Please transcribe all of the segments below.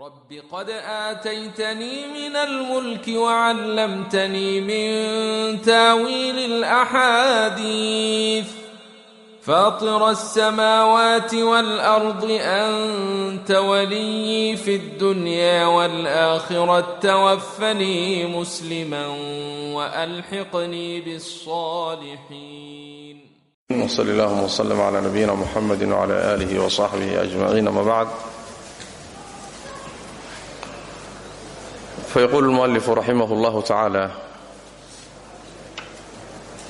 رب قد آتيتني من الملك وعلمتني من تاويل الأحاديث فاطر السماوات والأرض أنت ولي في الدنيا والآخرة توفني مسلما وألحقني بالصالحين وصلى اللهم وسلم على نبينا محمد وعلى آله وصحبه أجمعين ما بعد فيقول المؤلف رحمه الله تعالى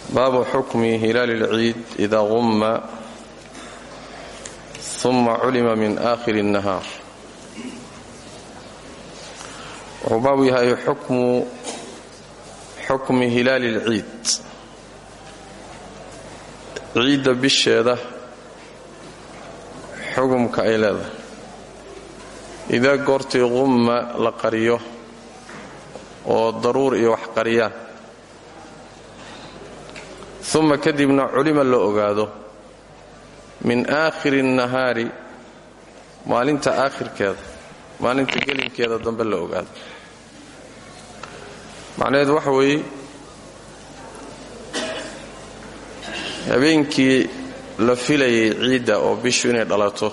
باب حكم هلال العيد إذا غم ثم علم من آخر النهار wuxuu baabu yahay xukmu xukmi hilaali اlciid ciidda bisheeda xugumka ay leedahay idaa goortii qumma la qariyo oo daruur iyo wax qariyaan. Uma kadibna culima la ogaado. Min aakhiri الnahaari maalinta aakhirkeeda maalinta gelinkeeda dambe la ogaado. Macnaheedu waxa weeye habeenkii la filayay ciidda oo bishu inay dhalato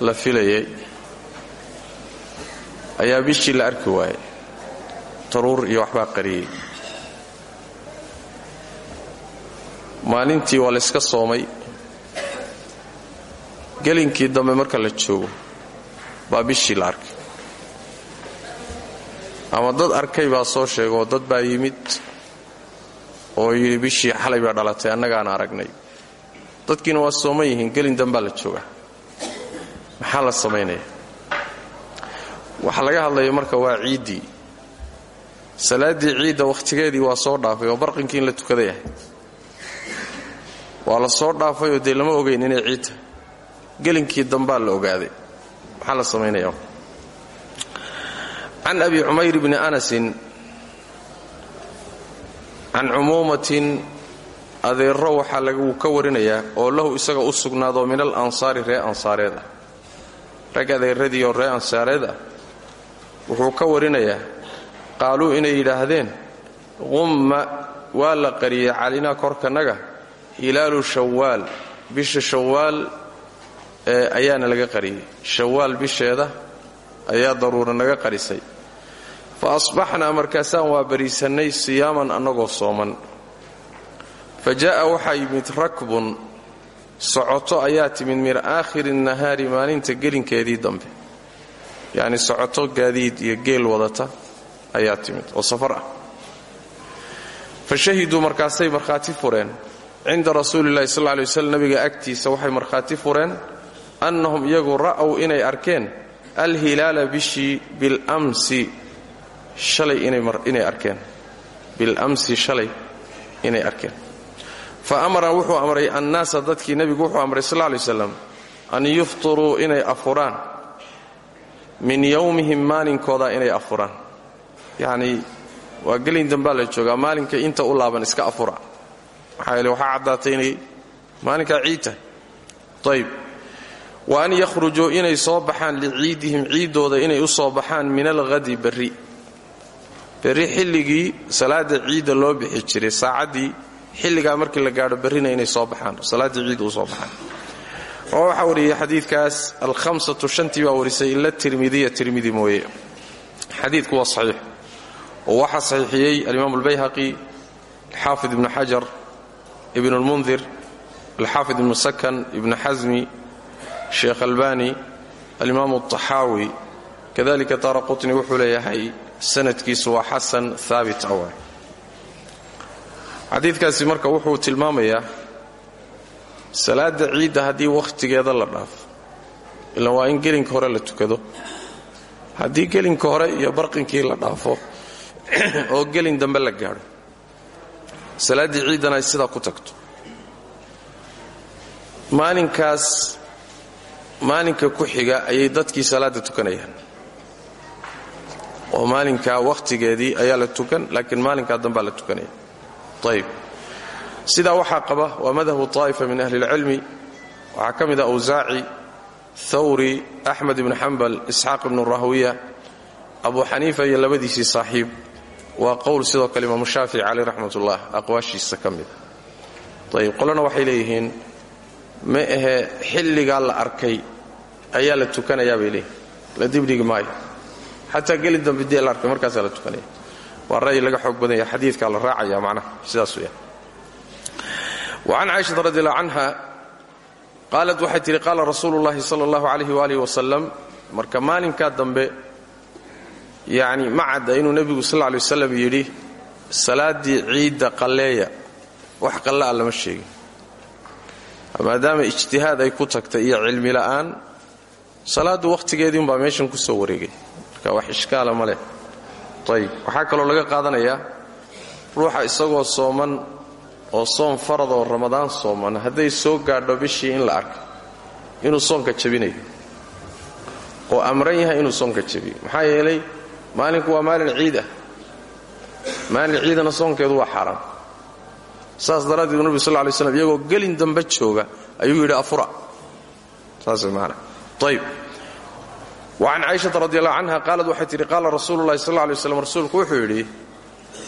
la filayay ayaa bishii la arki waayay taruur iyo waxbaa qariyey maalintii waa layska soomay. Gelinkii dambe marka la joogo baa bishii la arkay. Ama dad arkay baa soo sheegoo dad baa yimid oo yidhi bishii xalay baa dhalatay annagaana aragnay. Dadkiina waa sooman yihiin gelin dambaa la joogaa. Maxaa la samaynaya? Waxa laga hadlaya marka waa ciiddii salaaddii ciidda wakhtigeedii waa soo dhaafay oo barqinkii in la tukaday ahay waa la soo dhaafayoo dee lama ogayn inay ciid tahay gelinkii dambaa la ogaaday. Maxaa la samaynaya can abi cumayr bni anasin can cumuumatin adeero waxaa lagu ka warinayaa oo lahu isaga u sugnaado min al ansaari ree ansaareed ah. Rag ree ansaareed ah. Wuxuu ka warinayaa qaaluu inay yidhaahdeen qumma waa la qariyey calinaa korkanaga hilaalu shawaal bisha shawaal ayaana laga qariyey. Shawaal bisheeda ayaa daruura naga qarisay. Fa asbaxnaa markaasaan waa bariisannay siyaaman annagoo sooman. Fa jaa'a waxaa yimid rakbun socoto ayaa timid min aakhiri nahaari maalinta gelinkeedii dambe. Yacni socoto gaadiid iyo geel wadata ayaa timid oo safar ah. Fa markaasay markhaati fureen. Cinda rasuulillahi sal lay waslam nabiga agtiisa waxay markhaati fureen annahum iyagu ra'w inay arkeen alhilaala bishii bilamsi shalay inay arkeen. Bilamsi shalay inay arkeen. Fa amara wuxuu amray annaasa dadkii nebigu wuxuu amray sal lay slam an yufturuu inay afuraan. Min yowmihim maalinkooda inay afuraan yacnii waa gelin dambaa la joogaa maalinka inta u laaban iska afura. Maxaa yeele waxaa caddaatay inay maalinkaa wa an yakhrujuu inay soo baxaan liciidihim ciiddooda inay u soo baxaan min alhadi berri. Berri xilligii salaada ciidda loo bixi jiray saacaddii xilligaa markii la gaadho berrina inay soo baxaan salaaddii ciidda u soo baxaan. Oo waxaa wariyey xadiidkaas alhamsatu shantii baa warisay ila tirmidiya tirmidi mooye. Xadiidku waa saxiix oo waxaa saxiixiyey alimaam albayhaqi alxaafid ibnu xajar ibn اlmundir alxaafid ibnu sakan ibnu xasmi sheekh albani alimaam الطaxaawi kadalika daara qutni wuxuu leeyahay sanadkiisu waa xasan haabit awa xadiidkaasi marka wuxuu tilmaamayaa salaada ciidda haddii wakhtigeeda la dhaafo ilan waa in gelinka hore la tukado haddii gelinka hore iyo barqinkii la dhaafo oo gelin dambe la gaadho. Salaaddii ciiddana ay sidaa ku tagto. Maalinkaas maalinka ku xiga ayay dadkii salaadda tukanayaan. Oo maalinkaa wakhtigeedii ayaa la tukan laakiin maalinkaa dambaa la tukanaya ayb sidaa waxaa qaba waa madhabu طaa'ifa min ahli اlcilmi waxaa ka mid a awsaaci thawri axmed ibnu xambal isxaaq abu xaniifa iyo labadiisii saaxiib waa qowl sidoo kale imaamu shaafici caleyh raxmatullah aqwaashiisa ka mida qolana waxay leeyihiin ma ahe xilligaa la arkay ayaa la tukanayaa bay la dibdhigi maayo. Xataa geli dambe dee la arkay markaasaa la tukanaya. Waa ra'yi laga xoog badan yahay xadiidkaa la raacaya macnaha sidaas weya wacan caaishata radi allahu canha qaalat waxay tidhi qaala rasuulu llahi sala allahu calayhi waalihi wasalam marka maalinkaa dambe yacni ma cadda inuu nebigu sal lla lay wasalam yidhi salaaddii ciidda qalleeya. Wax qalla'a lama sheegin. Maadaama ijtihaad ay ku tagtay iyo cilmi la'aan salaaddu wakhtigeedii umbaa meeshan ku soo wareegay. Marka wax ishkaala ma leh. Ayib waxaa kaloo laga qaadanayaa ruuxa isagoo sooman oo soom farad oo ramadaan sooman. Hadday soo gaadho bishii in la arko inuu soonka jabinayo. Oo amran yahay inuu soonka jabiyo. Maxaa yeelay maalinku waa maalin ciid ah maalin ciidana soonkeedu waa xaaraam. Saas daraaddeed nebigu sal lay slam iyagoo gelin dambe jooga ayuu yidhi afura. Saas maana ayib wacan caaishata radi allahu canha qaalad waxay tidhi qaala rasuulu llahi sal lay waslam rasuulku wuxuu yidhi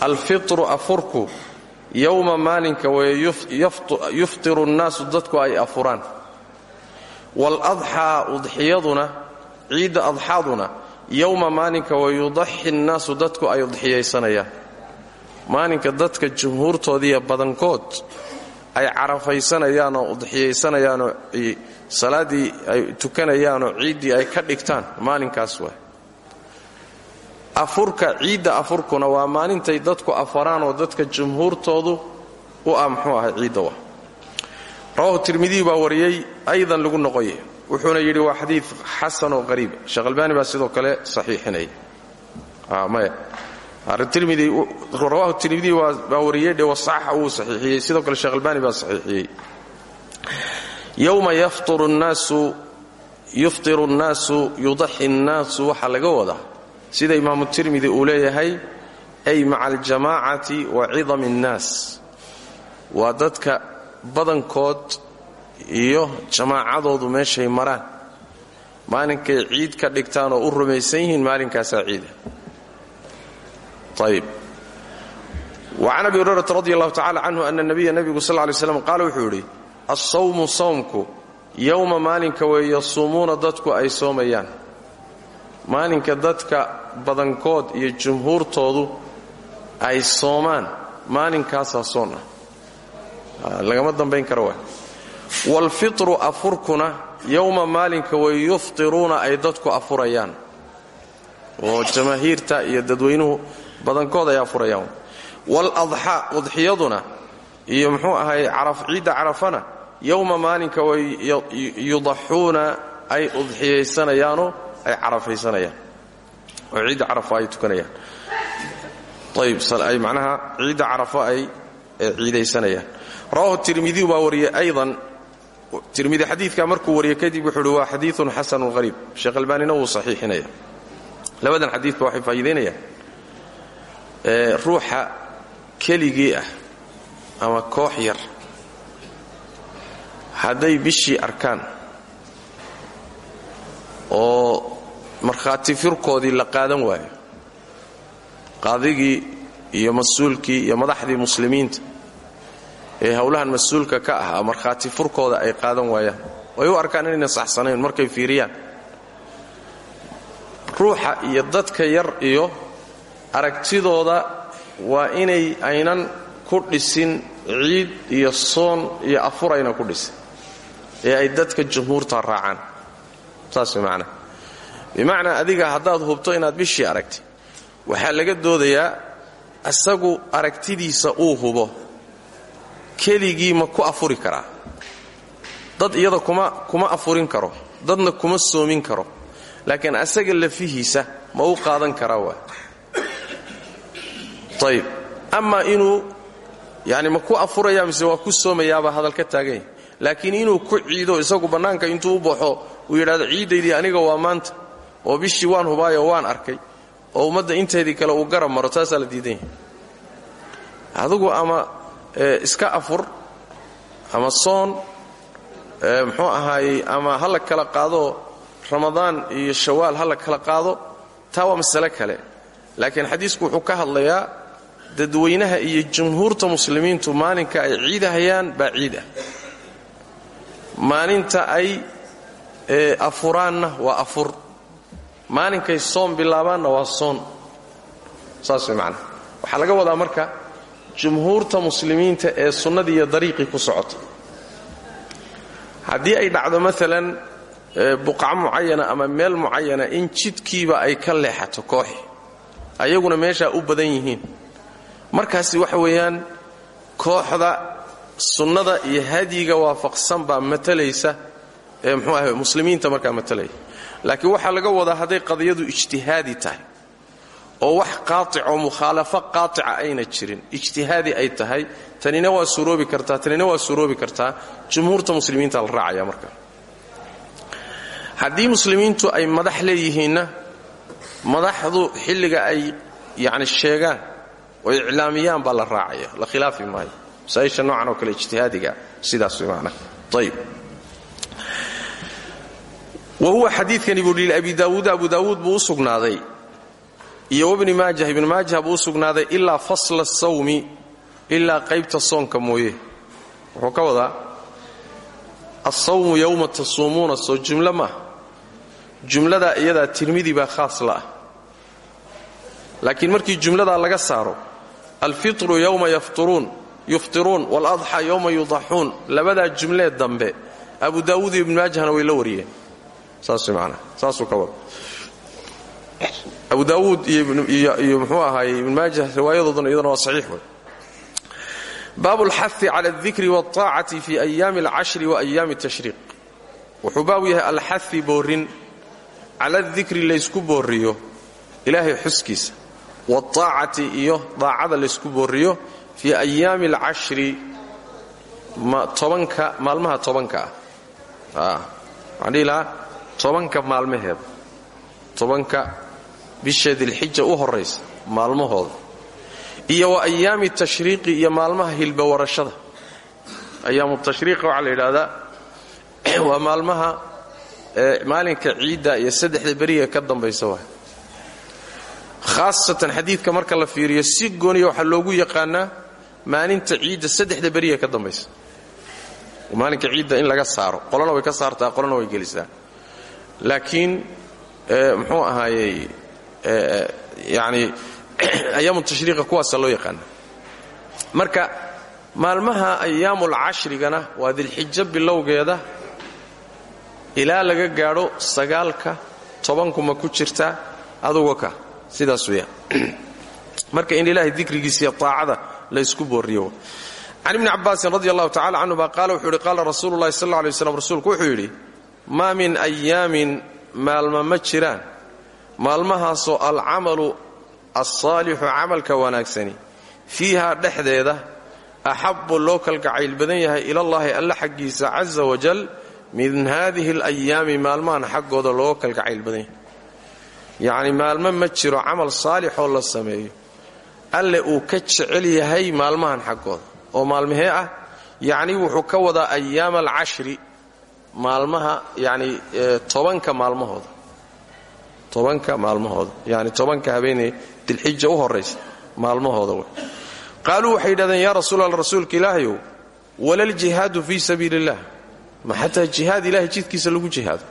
alfitru afurku yowma maalinka weye yuftiru nnaasu dadku ay afuraan. Waaladxaa udxiyaduna ciidda adxaaduna yowma maalinka weye yudaxi nnaasu dadku ay udxiyaysanayaan. Maalinka dadka jumhuurtoodiiyo badankood ay carafaysanayaanoo udxiyaysanayaanoo salaaddii ay tukanayaanoo ciiddii ay ka dhigtaan maalinkaas waay. Afurka ciidda afurkuna waa maalintay dadku afaraanoo dadka jumhuurtoodu u ah muxuu ahay ciidda wa rawahu tirmidiy baa wariyey aydan lagu noqoye wuxuuna yidhi waa xadiid xasanoo qariib. Sheekh baa sidoo kale saxiixinaya maya rawahu tirmidi baa wariyey dhe wasaxa wuu saxiixiyey. Sidoo kale sheekh albaani baa saxiixiyey. Yowma yuftiru nnaasu yudaxi nnaasu waxaa laga wadaa sida imaamu tirmidi uu leeyahay ay maca aljamaacati wa cidami annaas. Waa dadka badankood iyo jamaacadoodu meeshay maraan. Maalinkay ciid ka dhigtaan oo u rumaysan yihiin maalinkaasaa ciida. Ayb wacan abi hurayrata radi allahu tacala canhu ana nabiya nebigu sal lay slam qaala wuxuu yidhi alsawmu sawmku yowma maalinka weeye yasuumuuna dadku ay soomayaan. Maalinka dadka badankood iyo jumhuurtoodu ay soomaan maalinkaasaa soon ah lagama dambayn karo waa waalfitru afurkuna yowma maalinka way yuftiruuna ay dadku afurayaan. Oo jamaahiirta iyo dadweynuhu badankood ay afurayaan. Waaladxaa udxiyaduna iyo muxuu ahay ciidda carafana yowma maalinka way yudaxuuna ay udxiyaysanayaanoo ay carafaysanayaan. Oo ciidda carafa ay tukanayaan. Ayb ay macnaha ciidda carafa ay ciidaysanayaan. Rawahu tirmidiyu baa wariyey aydan tirmidi xadiidka markuu wariyey kadib wuxuu uhi waa xadiiun xasanun qariib sheekh albaanina wuu saxiixinaya. Labadan xadiidba waxay faa'iidaynayaan ruuxa keligii ah ama koox yar hadday bishii arkaan oo markhaati firkoodii la qaadan waayo qaadigii iyo mas'uulkii iyo madaxdii muslimiinta ee howlahan mas'uulka ka ah markhaati furkooda ay qaadan waayaan. Way u arkaan inayna saxsanayn markay fiiriyaan. Ruuxa iyo dadka yar iyo aragtidooda waa inay aynan ku dhisin ciid iyo soon iyo afur aynan ku dhisin ee ay dadka jumhuurta raacaan. Saas macnaha bimacnaa adiga haddaad hubto inaad bishii aragtay waxaa laga doodayaa asagu aragtidiisa uu hubo keligii ma ku afuri karaa. Dad iyada kuma afurin karo. Dadna kuma soomin karo. Laakiin asaga lafihiisa ma u qaadan karaa waa. Ayib amaa inuu yani ma ku afuraya mise waa ku soomayaabaa hadal ka taagan yahay laakiin inuu ku ciido isagu bannaanka intuu u baxo uu yidhahdo ciiddaydii aniga waa maanta. Oo bishii waan hubaayo waan arkay. Oo ummadda inteedii kale uu garab maro taasaa la diidan adigu ama iska afur ama soon muxuu ahaayey ama ha la kala qaado ramadaan iyo shawaal ha la kala qaado taa waa masale kale. Laakiin xadiisku wuxuu ka hadlayaa dadweynaha iyo jumhuurta muslimiintu maalinka ay ciidahayaan baa ciid ah. Maalinta ay afuraanna waa afur. Maalinkay soon bilaabaanna waa soon. Saas way macnaha waxaa laga wadaa marka jumhuurta muslimiinta ee sunnadii iyo dariiqii ku socota. Haddii ay dhacdo maalan buqaco mucayana ama meel mucayana in jidkiiba ay ka leexato kooxi ayaguna meeshaa u badan yihiin. Markaasi waxa weeyaan kooxda sunnada iyo hadyiga waafaqsan baa matalaysa ee mxuu ahay muslimiinta markaa matalaya laakiin waxaa laga wadaa hadday qadiyadu ijtihaadi tahay oo wax qaatic oo mukhaalafo qaatica ayna jirin. Ijtihaadi ay tahay tanina waa suroobi kartaa tanina waa suroobi kartaa. Jumhuurta muslimiinta la raacaya marka. Haddii muslimiintu ay madax leeyihiinna madaxdu xilliga ay yani sheegaan oo iclaamiyaan baa la raacaya la khilaafi maayo. Masaaisha noocan oo kale ijtihaadiga sidaas way macnaha ayib wa huwa xadiidkani abi daawuud abu daawuud buu u iyo wabni maajah ibni maajah buu u sugnaaday ilaa fasla sawmi ilaa qaybta soonka mooye. Wuxuu ka wadaa asawmu yowma tasuumuuna soo jumlo maaha jumladaa iyadaa tirmidi baa khaas la'ah laakiin markii jumladaa laga saaro alfitru yowma yuftiruun waaladxa yowma yudaxuun labadaa jumlee dambe abu daawuud iyo ibni maajahna way la wariyeen. Saas manaa saasuu ka wada abu daawuud iyo mxuu ahaaye ibn maajah riwaayadooduna iyadana waa saxiix wey. Baabu alxahi cala aldikri waاlطaacati fi ayaami alcashri wa ayaami tashriiq. Wuxuu baabu yahay alxahi boorin. Cala adikri laysku booriyo ilaahay xuskiisa. Waaacati iyo daacada laysku booriyo fii ayaami alcashri tobanka maalmaha tobanka ah. Waxaan dhihi lahaa tobanka maalmaheeda tobanka bisha dilxija u horraysa maalmahooda. Iyo wa ayaami tashriiqi iyo maalmaha hilbawarashada. Ayaamu tashriiqa waxaa la yidhaahdaa maalmaha maalinka ciidda iyo saddexda beriga ka dambaysa waa khaasatan xadiidka marka la fiiriyo si gooniya waxaa loogu yaqaanaa maalinta ciidda saddexda beriga ka dambaysa. Maalinka ciidda in laga saaro qolana way ka saartaa qolana way gelisaa laakiin muxuu ahaayey yani ayaamu tashriiqa kuwaasa loo yaqaana marka maalmaha ayaamul cashrigana waa dilxijo bilowgeeda ilaa laga gaadho sagaalka tobankuma ku jirtaa aduga ka sidaas weeyaan. Marka in ilaahay dikrigiisiiyo taacada laysku booriyo. Can ibni cabbaasin radi allahu tacala canhuma qaala wuxuu yidhi qaala rasuulu llahi sal alla alay waslam wuxuu yidhi maa min ayaamin maalma ma jiraan maalmahaasoo alcamalu alsaalixu camalka wanaagsani fiiha dhexdeeda axabbu loo kalgacayl badan yahay ilallaahi alla xaggiisa casa wajal min haadihi alayaami maalmahan xaggooda loo kalgacayl badan yahay. Yacni maalmo ma jiro camal saalixoo la sameeyo. Alle uu ka jecel yahay maalmahan xaggooda. Oo maalmahee ah yacni wuxuu ka wadaa ayaama alcashri maalmaha yani tobanka maalmahooda tobanka maalmahooda yani tobanka habeenee dilxija u horaysa maalmahooda wey. Qaaluu waxay yidhahdeen yaa rasuul rasuulka ilaahayow walaljihaadu fii sabiili illah ma xataa jihaad ilahay jidkiisa lagu jihaado.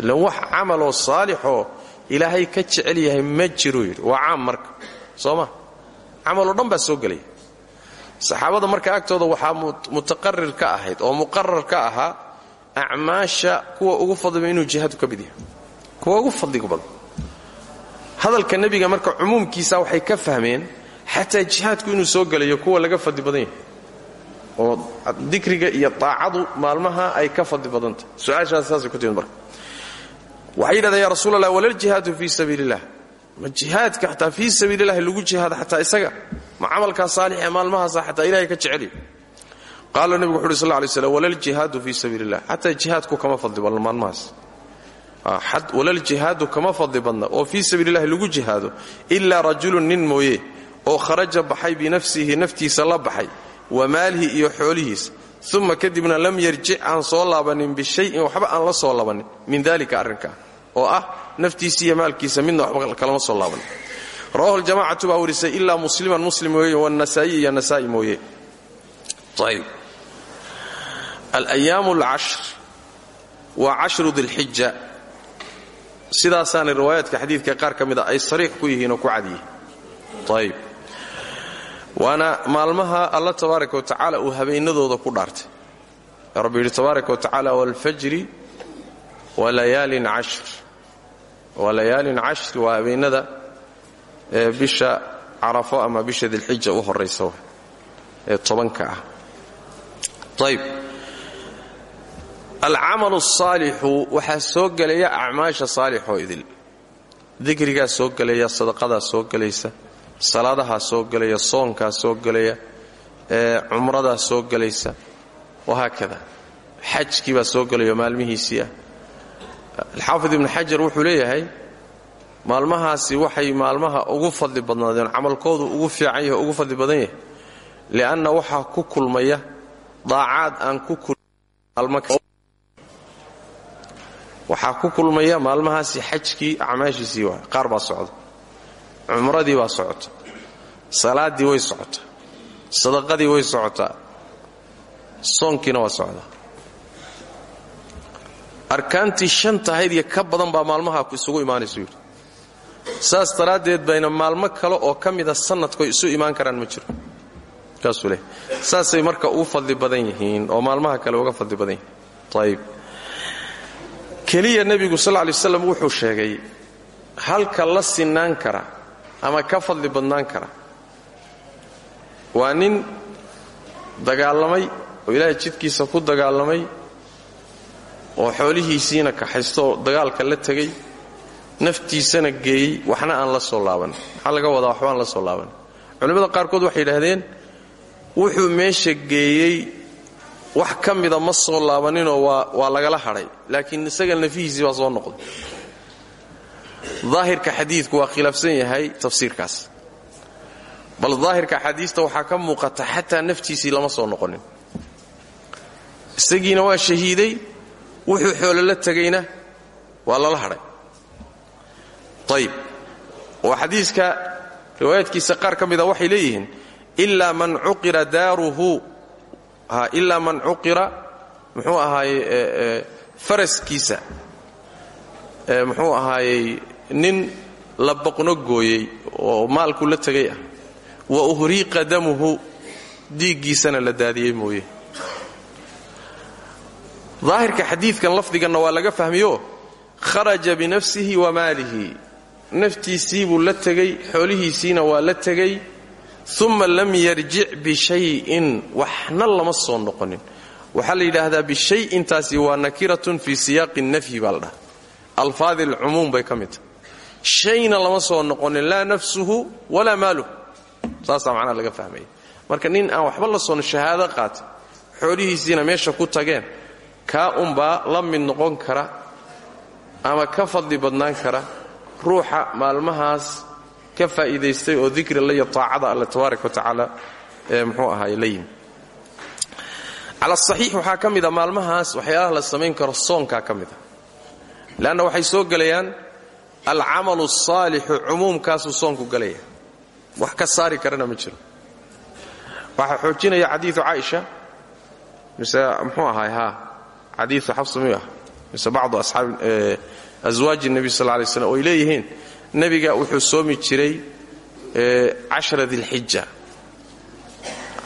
Ilan wax camaloo saalixoo ilaahay ka jecel yahay ma jiruu yidhi. Waa caam marka soo ma? Camaloo dhan baa soo gelaya. Saxaabada marka agtooda waxaa mutaqarir ka ahayd oo muqarar ka ahaa acmaasha kuwa ugu fadliba inuu jihaadku ka mid yahay kuwa ugu fadliga badan. Hadalka nebiga marka cumuumkiisa waxay ka fahmeen xataa jihaadku inuu soo gelayo kuwa laga fadli badan yahay. Oo dikriga iyo taacadu maalmaha ay ka fadli badantah su'aashaas saasay ku timid marka. Waxay yidhahdeen ya rasuul allah walaljihaadu fii sabiili illah ma jihaadka xataa fii sabiili illahi lagu jihaada xataa isaga? Ma camalkaa saalixee maalmahaasa xataa ilahay ka jeceliy qaala nebigu wuxu uhi sal lay slam walaljihaadu fii sabiili illah xataa jihaadku kama fadli badna maalmahaas walaljihaadu kama fadli badna oo fii sabiili illahi lagu jihaado. Ilaa rajulun nin mooye. Oo kharaja baxay binafsihi naftiisa la baxay. Wa maalihi iyo xoolihiisa. Uma kadibna lam yarjic aan soo laabanin bishayin waxba aan la soo laabanin. Min dalika arrinkaa oo ah naftiisa iyo maalkiisa midna waxba kalama soo laabanin. Rawahu ljamacatu baa warisay ilaa musliman muslim mooye wanasaa'i iyo nasaa'i mooye. Alayaam alcashr waa cashru dilxija sidaasaana riwaayaadka xadiidka qaar ka mida ay sariix ku yihiin oo ku cadyihin ayb waana maalmaha alla tabaaraka wa tacaala uu habeenadooda ku dhaartay. Rabbi yidhi tabaaraka wa tacaala waalfajri walayaalin cashr. Walayaalin cashr waa habeenada ee bisha carafo ama bisha dilxija u horaysa ee tobanka ah. Ayb alcamalu asaalixu waxaa soo gelaya acmaasha saalixoo idil. Dikrigaa soo gelaya sadaqadaa soo gelaysa salaadahaa soo gelaya soonkaa soo gelaya cumradaa soo gelaysa. Wahaakada xajkii baa soo gelaya maalmihiisii ah. Alxaafid ibnu xajar wuxuu leeyahay maalmahaasi waxay maalmaha ugu fadli badnaadeen camalkoodu ugu fiican yahay ugu fadli badan yahay li'anna waxaa ku kulmaya daacaad aan ku waxaa ku kulmaya maalmahaasi xajkii acmaashiisii waa qaar baa socda. cumradii baa socota. salaaddii way socotaa sadaqadii way socotaa soonkiina waa socdaa arkaantii shantahayd iyo ka badan baa maalmaha isugu imaanaysu yidhi. saas daraaddeed bayna maalmo kale oo ka mida sannadkoy isu imaan karaan ma jiro. kaasuu saasay marka ugu fadli badan yihiin oo maalmaha kale uga fadli badan yihiin. Ayib keliya nebigu sal lay slam wuxuu sheegay halka la sinaan kara ama ka fadli badnaan kara waa nin dagaalamay oo ilaahay jidkiisa ku dagaalamay oo xoolihiisiina kaxaysto oo dagaalka la tegay naftiisana geeyey waxna aan la soo laaban. Maxaa laga wadaa waxba la soo laaban? Culimmada qaarkood waxay yidhaahdeen wuxuu meesha geeyey wax ka mida ma soo laabaninoo waa lagala hadhay. Laakiin isaga nafihiisii baa soo noqday. Daahirka xadiidku waa khilaafsan yahay tafsiirkaas. Bal daahirka xadiista waxaa ka muuqata xataa naftiisii lama soo noqonin. Isagiina waa shahiiday wuxuu xoolo la tegayna waa lala hadhay. Ayib oo xadiiska riwaayaadkiisa qaar ka mida waxay leeyihiin ilaa man cuqira daaruhu ilaa man cuqira muxuu ahaaye faraskiisa. Muxuu ahaayey nin la boqno gooyey oo maalku la tegay ah. Wa uhriiqa damuhu diiggiisana la daadiyey mooye. Daahirka xadiidkan lafdiganna waa laga fahmiyo kharaja binafsihi wa maalihi. Naftiisii buu la tegey xoolihiisiina waa la tegey uma lam yarjic bishayin waxna lama soo noqonin. Waxaa la yidhaahdaa bishayin-taasi waa nakiratun fii siyaaqi nafyi baa la dhaha alfaadi alcumuum bay ka mid tahay. Shayna lama soo noqonin laa nafsuhu walaa maaluhu saasaa macnaha laga fahmaya. Marka nin aan waxba la soon shahaado qaatin xoolihiisiina meesha ku tageen kaa unbaa la mid noqon kara ama ka fadli badnaan kara ruuxa maalmahaas ka faa'iidaystay oo dikri la iyo taacada alle tacaala ee muxuu ahaaye la yimi cala saxiix waxaa maalmahaas waxyaalaha la samayn karo soonkaa ka mida leanna waxay soo gelayaan alcamalu asaalixu cumuumkaasuu soonku gelaya wax ka saari karana ma jiro. Waxaa xoojinaya xadiiu caaisha mise muxuu ahaay haa xadiiu xafs miyuu ah mise bacdu aswaaji nebi sal lay slam oy leeyihiin nebiga wuxuu soomi jiray cashra dilxija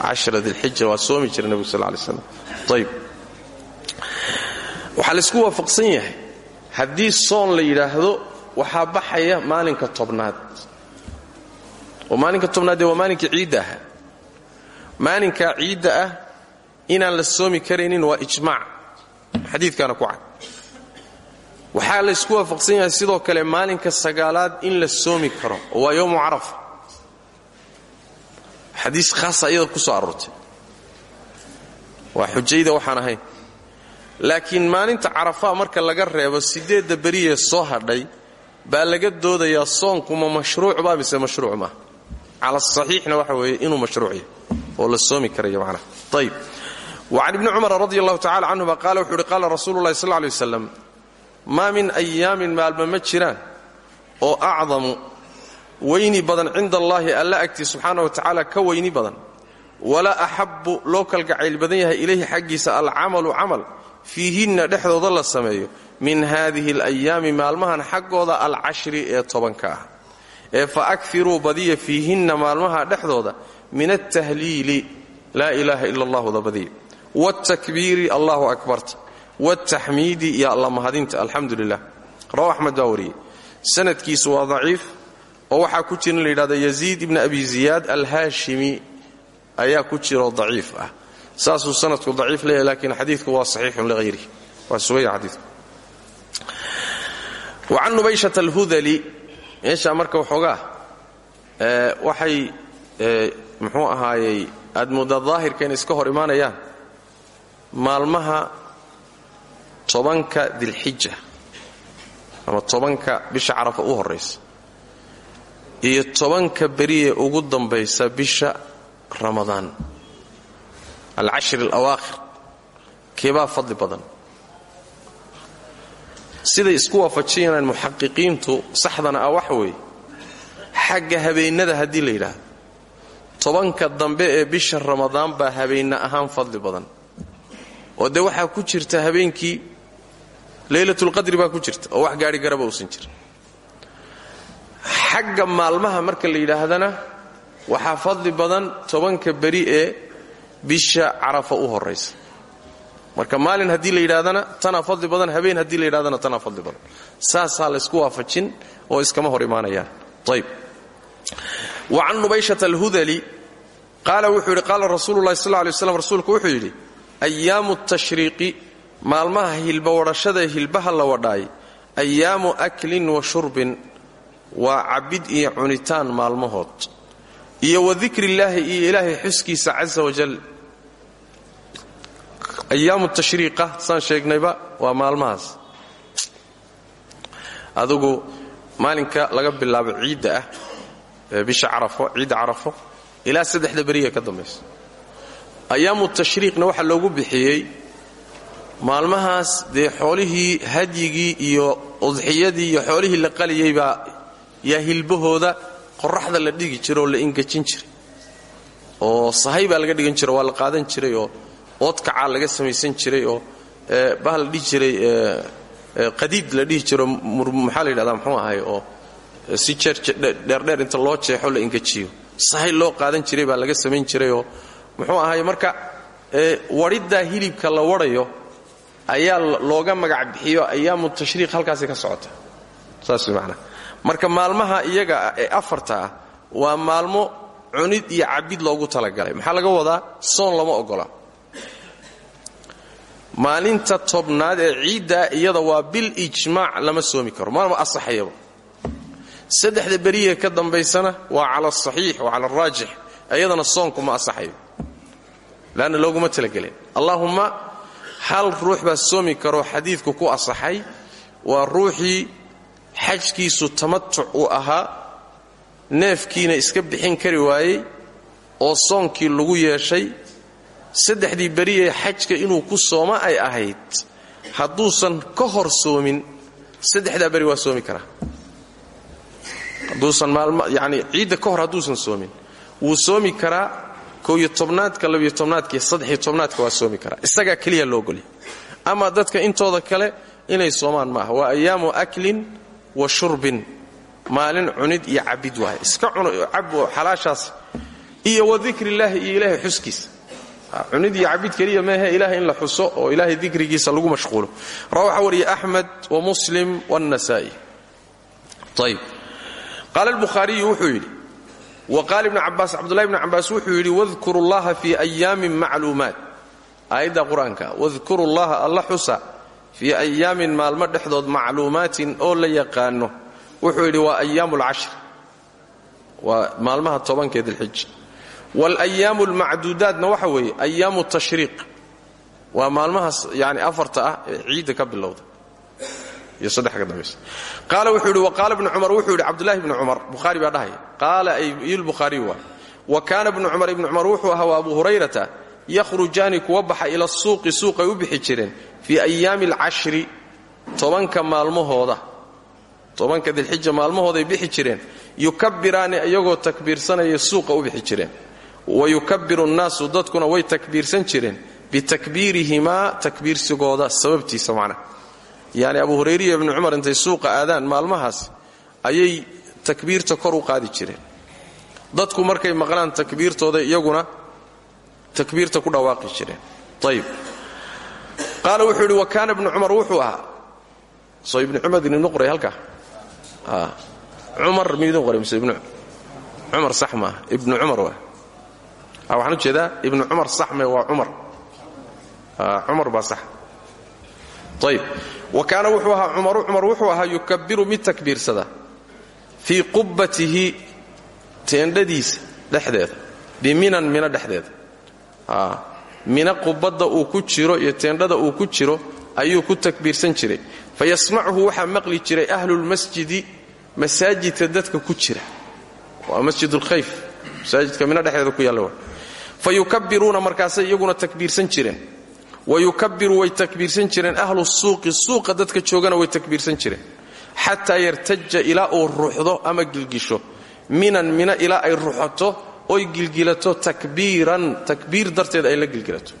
cashra dilxija waa soomi jiray nebigu sal lay slam ayb waxaa laysku waafaqsan yahay haddii soon la yidhaahdo waxaa baxaya maalinka tobnaad. Oo maalinka tobnaad waa maalinka ciidda ah. Maalinkaa ciidda ah inaan la soomi karaynin waa ijmaac xadiidkaana ku cad waxaa laysku waafaqsan yahay sidoo kale maalinka sagaalaad in la soomi karo oo waa yowmu carafa. Xadiis khaasa iyada ku soo aroortay. Waa xujayda waxaan ahayn. Laakiin maalinta carafaa marka laga reebo siddeedda beriyee soo hadhay baa laga doodayaa soonku ma mashruuc baa mise mashruuc maaha cala saxiixna waxa weeye inuu mashruuc yahay oo la soomi karayo macnaha. Ayib wacan ibni cumar radi allahu tacala canhuma qaala wuxuu uhi qaala rasuulu llahi sal waslam maa min ayaamin maalma ma jiraan oo acdamu weyni badan cinda allaahi alla agtii subxaana wa tacaala ka weyni badan. Walaa axabbu loo kalgacayl badan yahay ilayhi xaggiisa alcamalu camal fiihinna dhexdooda la sameeyo. Min haadihi alayaami maalmahan xaggooda alcashri ee tobanka ah. Ee fa akfiruu badiya fiihinna maalmaha dhexdooda min altahliili laa ilaaha ila allahuda badiya. Wاltakbiiri allahu akbarta wاltaxmiidi iyo alla mahadinta alxamdu lilah rawa axmed baa wariyey sanadkiisu waa daciif oo waxaa ku jira in la yidhahdo yaziid ibni abi ziyaad alhaashimi ayaa ku jiroo daciif ah saasuu sanadku daciif leeyahay laakiin xadiidku waa saxiixun lihayrih waa sugaya xadiidku wacan nubayshata alhudali meeshaa marka waxoogaa waxay muxuu ahaayey aad mooddaa daahirka inay iska hor imaanayaan maalmaha tobanka dilxija ama tobanka bisha carafa u horraysa iyo tobanka beriye ugu dambaysa bisha ramadaan alcashri alawaakhir keebaa fadli badan. Siday isku waafajiyaan muxaqiqiintu saxdana ah waxa weeye xagga habeennada haddii la yidhaahdo. Tobanka dambe ee bisha ramadaan baa habeenna ahaan fadli badan. Oo dee waxaa ku jirta habeenkii leylatulqadri baa ku jirta oo wax gaari garaba uusan jirin. Xagga maalmaha marka la yidhaahdana waxaa fadli badan tobanka beri ee bisha carafa u horaysa marka maalin haddii la yidhahdana tanaa fadli badan habeen haddii la yidhahdana tanaa fadli badan. Saasaa laysku waafajin oo iskama hor imaanayaan. Ayb wa can nubayshata alhudali qaala wuxuu yidhi qaala rasuulu lahi sal rasuulku wuxuu yidhi ayaamu tashriiqi maalmaha hilba wadhashada hilbaha la wadhaay ayaamu aklin wa shurbin waa cabbid iyo cunitaan maalmahood. Iyo wa dikrillaahi iyo ilaahay xuskiisa casa wajal ayaamu tashriiqa saan sheegnayba waa maalmahaas. Adugu maalinka laga bilaabo ciidda ah ee bisha carafo ciidda carafo ilaa saddexda beriga ka dambaysa. Ayaamu tashriiqna waxaa loogu bixiyey maalmahaas dee xoolihii hadyigii iyo udxiyadii iyo xoolihii la qaliyey baa yaa hilbahooda qoraxda la dhigi jira oo la ingejin jiray. Oo sahay baa laga dhigan jira waa la qaadan jiray oo oodkacaa laga samaysan jiray oo bah la dhihi jiray qadiid la dhihi jiro maxaa la yidhahdaa muxuu ahay oo si jeerdheerdheer inta loo jeexo la ingejiyo sahay loo qaadan jiray baa laga samayn jiray oo muxuu ahay marka wadhiddaa hilibka la wadhayo ayaa looga magac bixiyo ayaamu tashriiq ka socota. Saas manaa marka maalmaha iyaga ee afarta ah waa maalmo cunid iyo cabid loogu talagalay. Maxaa laga wadaa? Soon lama ogola. Maalinta tobnaad ee ciiddaa iyada waa bil ijmaac lama soomi karo. Maalma asaxayaba. Saddexda beriye ka dambaysana waa cala asaxiix wa cala araajix iyadana soonku ma asaxayo. Leanna looguma talagelin allaahumma hal ruux baa soomi karoo xadiidku ku asaxay waa ruuxii xajkiisu tamatuc uu ahaa neefkiina iska bixin kari waayey oo soonkii lagu yeeshay saddexdii beriyee xajka inuu ku sooma ay ahayd. Hadduusan ka hor soomin saddexdaa beri waa soomi karaa. Hadduusan maalmo yacni ciidda ka hor hadduusan soomin. Wuu soomi karaa kooiyo tobnaadka labiyo tobnaadka saddexiyo tobnaadka waa soomi karaa. Isagaa keliya loo golya ama dadka intooda kale inay soomaan maaha. Waa ayaamu aklin wa shurbin. Maalin cunid iyo cabid waay iska cab xalaashaas. Iyo wa dikrillaahi iyo ilaahay xuskiisa cunid iyo cabid keliya meehe ilahay in la xuso oo ilaahay dikrigiisa lagu mashquulo. Rawaxa wariya axmed wa muslim wاnnasaa'i ayb qaala albukhaariyu wuxuu yidhi wa qaala ibnu cabbaas cabdullahi ibnu cabbaas wuxuu yidhi wadkuru llaha fii ayaamin macluumaat. Aayadda qur'aanka wadkuru llaha alla xusa fii ayaamin maalmo dhexdood macluumaatin oo la yaqaano. Wuxuu yidhi waa ayaamu alcashr waa maalmaha tobankee dilxija walayaamu almacduudaatna waxa weeye ayaamu tashriiq. Waa maalmahaas yani afarta ah ciidda ka bilowda iyo saddex ka dambaysa qaala ibnu cumar wuxuu yidhi cabdullahi ibnu cumar bukhaari baa dhahaya qaala iyulbukhaariyu waa wa kaana ibnu cumar ibnu cumar wuxuu ahaa abu hurayrata yakhrujaani kuwa baxa ila suuqi suuqay u bixi jireen fii ayaami alcashri tobanka maalmahooda. Tobanka dilxija maalmahooday bixi jireen. Yukabiraani iyagoo takbiirsanaya suuqa u bixi jireen. Wa yukabiru nnaasu dadkuna way takbiirsan jireen bitakbiirihimaa takbiirsigooda sababtiisa macnaha yacni abu hurayriya ibnu cumar intay suuqa aadaan maalmahaas ayay takbiirta kor u qaadi jireen. Dadku markay maqlaan takbiirtooda iyaguna takbiirta ku dhawaaqi jireen. Ayib qaala wuxuu wa kaana ibnu cumar wuxuu ahaa. Soo ibnu cumar idin qoray halkaa cumar miidin qoray? Mise cumar sax maaha ibnu cumar waa. Waxaan u jeedaa ibnu cumar saxme waa cumar. Cumar baa sax wa kaana wuxuu ahaa cumaru cumar wuxuu ahaa yukabiru mid takbiirsada fii qubbatihi teendhadiisa dhexdeeda biminan mina dhexdeeda. Mina qubadda uu ku jiro iyo teendhada uu ku jiro ayuu ku takbiirsan jiray. Fa yasmacuhu waxaa maqli jiray ahlulmasjidi masaajidka dadka ku jira. Waa masjidulkhayf masaajidka mina dhexdeeda ku yaalla fa yukabiruuna takbiirsan jireen wa yukabiru way takbiirsan jireen. Ahlu suuqi suuqa dadka joogana way takbiirsan jireen. Xataa yartaja ilaa uu ruuxdo ama gilgisho. Minan mina ilaa ay ruxato oy gilgilato takbiiran. Takbiir darteed ay la gilgilato.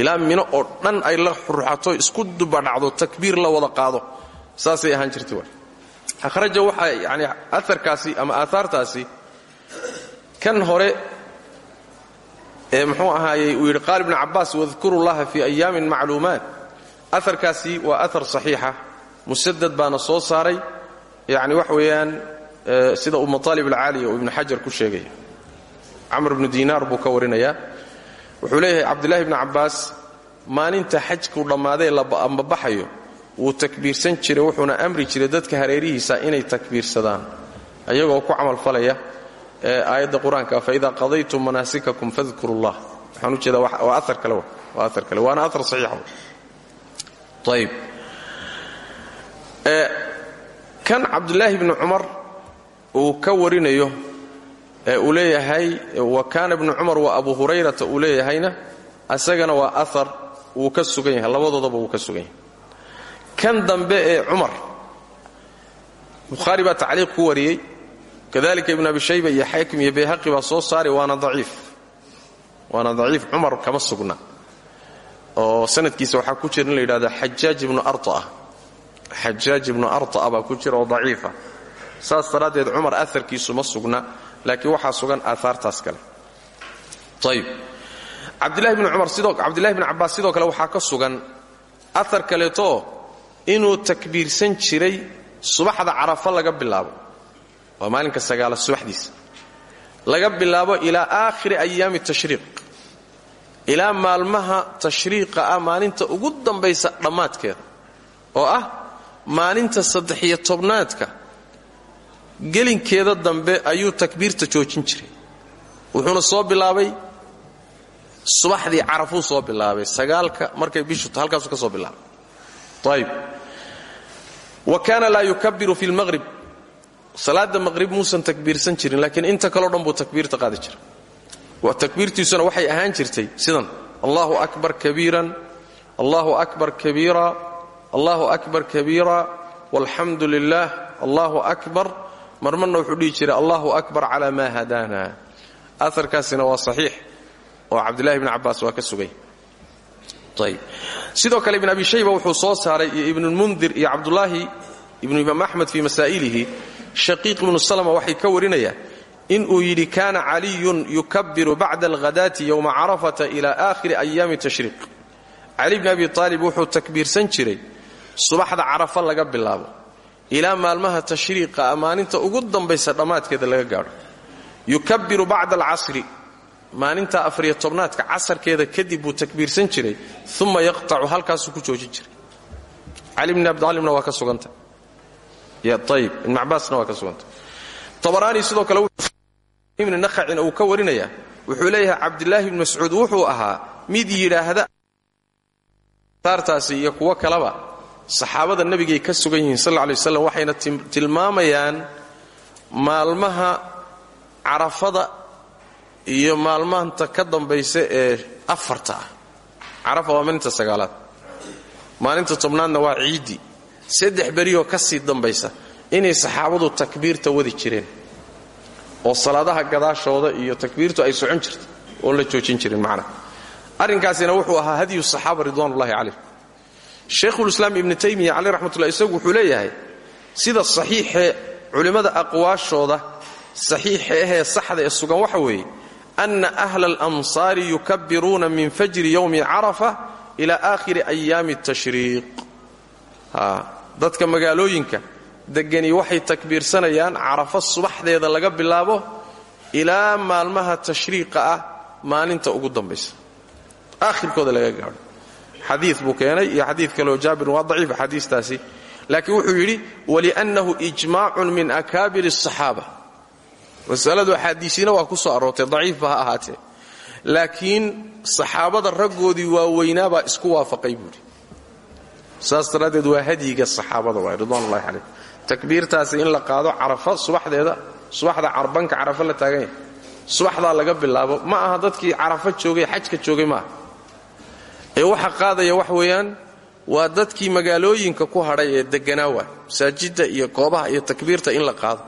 Ilaa mino oo dhan ay la ruxato isku dubadhacdo takbiir la wada qaado. Saasay ahaan jirta wa ahraja waxaa yani aarkaasi ama aahaartaasi kan hore ee muxuu ahaayey uu yidhi qaal ibnu cabbaas wadkuru llaha fii ayaamin macluumaat. Aarkaasi waa aar saxiixa. Musadad baana soo saaray. Yani wax weeyaan sida umaalib alcaaliya uu ibnu xajar ku sheegaya camr bnu diinaar buu ka warinayaa. Wuxuu leeyahay cabdulahi bni cabbaas maalinta xajku dhammaadee la ambabaxayo wuu takbiirsan jiray wuxuuna amri jiray dadka hareerihiisa inay takbiirsadaan ayagoo ku camalfalaya aayadda qur'aanka faida qadaytum manaasikakum fadkuru llah waxaan u jeeda waa aar kale waa aar kale. Waana aar saxiixa ayib kan cabdulaahi bni cumar uu ka warinayo ee uu leeyahay wa kaana ibnu cumar wa abu hurayrata uu leeyahayna asagana waa aar wuu ka sugan yahay labadoodaba wuu ka sugan yahay. Kan dambe ee cumar bukhaari baa tacliiq ku wariyey kadalika ibn abi shayba iyo xaakim iyo bayhaqi baa soo saaray waana daciif. Waana daciif cumar kama sugna. Oo sanadkiisa waxaa ku jira in la yidhahdo xajaaj ibnu arta'a. Xajaaj ibnu arta'a baa ku jira oo daciifa. Saas daraaddeed cumar aarkiisu ma sugna laakiin waxaa sugan aahaartaas kale. Ayib cabdilahi bni cumar sidoo cabdillahi bni cabbaas sidoo kale waxaa ka sugan aar kaleetoo inuu takbiirsan jiray subaxda carafa laga bilaabo waa maalinka sagaala subaxdiisa laga bilaabo ilaa aakhiri ayaami tashriiq. Ilaa maalmaha tashriiqa ah maalinta ugu dambaysa dhammaadkeeda oo ah maalinta saddex-iyo gelinkeeda dambe ayuu takbiirta joojin jiray. Wuxuuna soo bilaabay subaxdii carafuu soo bilaabay. Sagaalka markay bishu halkaasuu ka soo bilaabay. Ayib wa kaana laa yukabiru fi lmaqrib salaada maqrib muusan takbiirsan jirin laakiin inta kaleo dhan buu takbiirta qaadi jiray. Takbiirtiisuna waxay ahaan jirtay sidan allahu akbar kabiiran allahu akbar kabiira allahu akbar kabiira walxamdu allahu akbar. Marmarna wuxuu dhihi jiray allahu akbar cala ma hadaana. Aarkaasina waa saxiix oo cabdillahi bni cabbaas waa ka sugay. Sidoo kale ibn abi shayba wuxuu soo saaray iyo ibnulmundir iyo cabdulaahi ibnu imaam axmed fii masaa'ilihi shaqiiq ibnu salma waxay ka warinayaan inuu yidhi kana caliyun yukabiru bacda alghadaati yowma carafata ila aakhiri ayaami tashriiq. Cali bni abi aalib wuxuu takbiirsan jiray subaxda carafa laga bilaabo ilaa maalmaha tashriiqa maalinta ugu dambaysa dhammaadkeeda laga gaadho. Yukabiru bacda alcasri maalinta afariyo tobnaadka casarkeeda kadib buu takbiirsan jiray uma yaqtacu halkaasuu ku joojin jiray. Cali bni abi aalibna waa ka ayib ibn cabaasna waa ka suganta abaraani sidoo kale ibni nakhacina uu ka warinaya wuxuu leeyahay cabdilaahi ibni mascuud wuxuu ahaa mid yidhaahda taartaasi iyo kuwo kaleba saxaabada nebigay ka sugan yihiin sal lay waslam waxayna tilmaamayaan maalmaha carafada iyo maalmahanta ka dambaysa ee afarta. Ah carafa waa maalinta sagaalaad. Maalinta tobnaadna waa ciiddii saddex beriyoo ka sii dambaysa inay saxaabadu takbiirta wadi jireen oo salaadaha gadaashooda iyo takbiirtu ay socon jirta oon la joojin jirin macna. Arrinkaasina wuxuu ahaa hadyu saxaaba ridwanullahi calayh. Shaykhulislaam ibnu taymiya caleyh raxmatullah isagu wuxuu leeyahay sida saxiixee culimmada aqwaashooda saxiixa ahee saxda ee sugan waxa weeye ana ahla alamsaari yukabiruuna min fajri yowmi carafa ila aakhiri ayaami tashriiq dadka magaalooyinka degani waxay takbiirsanayaan carafo subaxdeeda laga bilaabo ilaa maalmaha tashriiqa ah maalinta ugu dambaysa aakhirkooda laga gaadho xadii buu keenay iyo xadii kaleo jaabirin waa daciif xadiistaasi laakiin wuxuu yidhi waliannahu ijmaacun min akaabir الصaxaaba masaladu axaadiisiina waa ku soo aroortay daciifba ha ahaatee laakiin saxaabada raggoodii waaweynaabaa isku waafaqay buuhi saas daraaddeed waa hadyiga saxaabada waay ridwan ullahi calayh takbiirtaasi in la qaado carafa subaxdeeda subaxda carbanka carafa la taagan yahay. Laga bilaabo ma aha dadkii carafo joogay xajka joogay maaha ee waxa qaadaya wax weeyaan waa dadkii magaalooyinka ku hadhay ee degganaa waay masaajidda iyo goobaha iyo takbiirta in la qaado.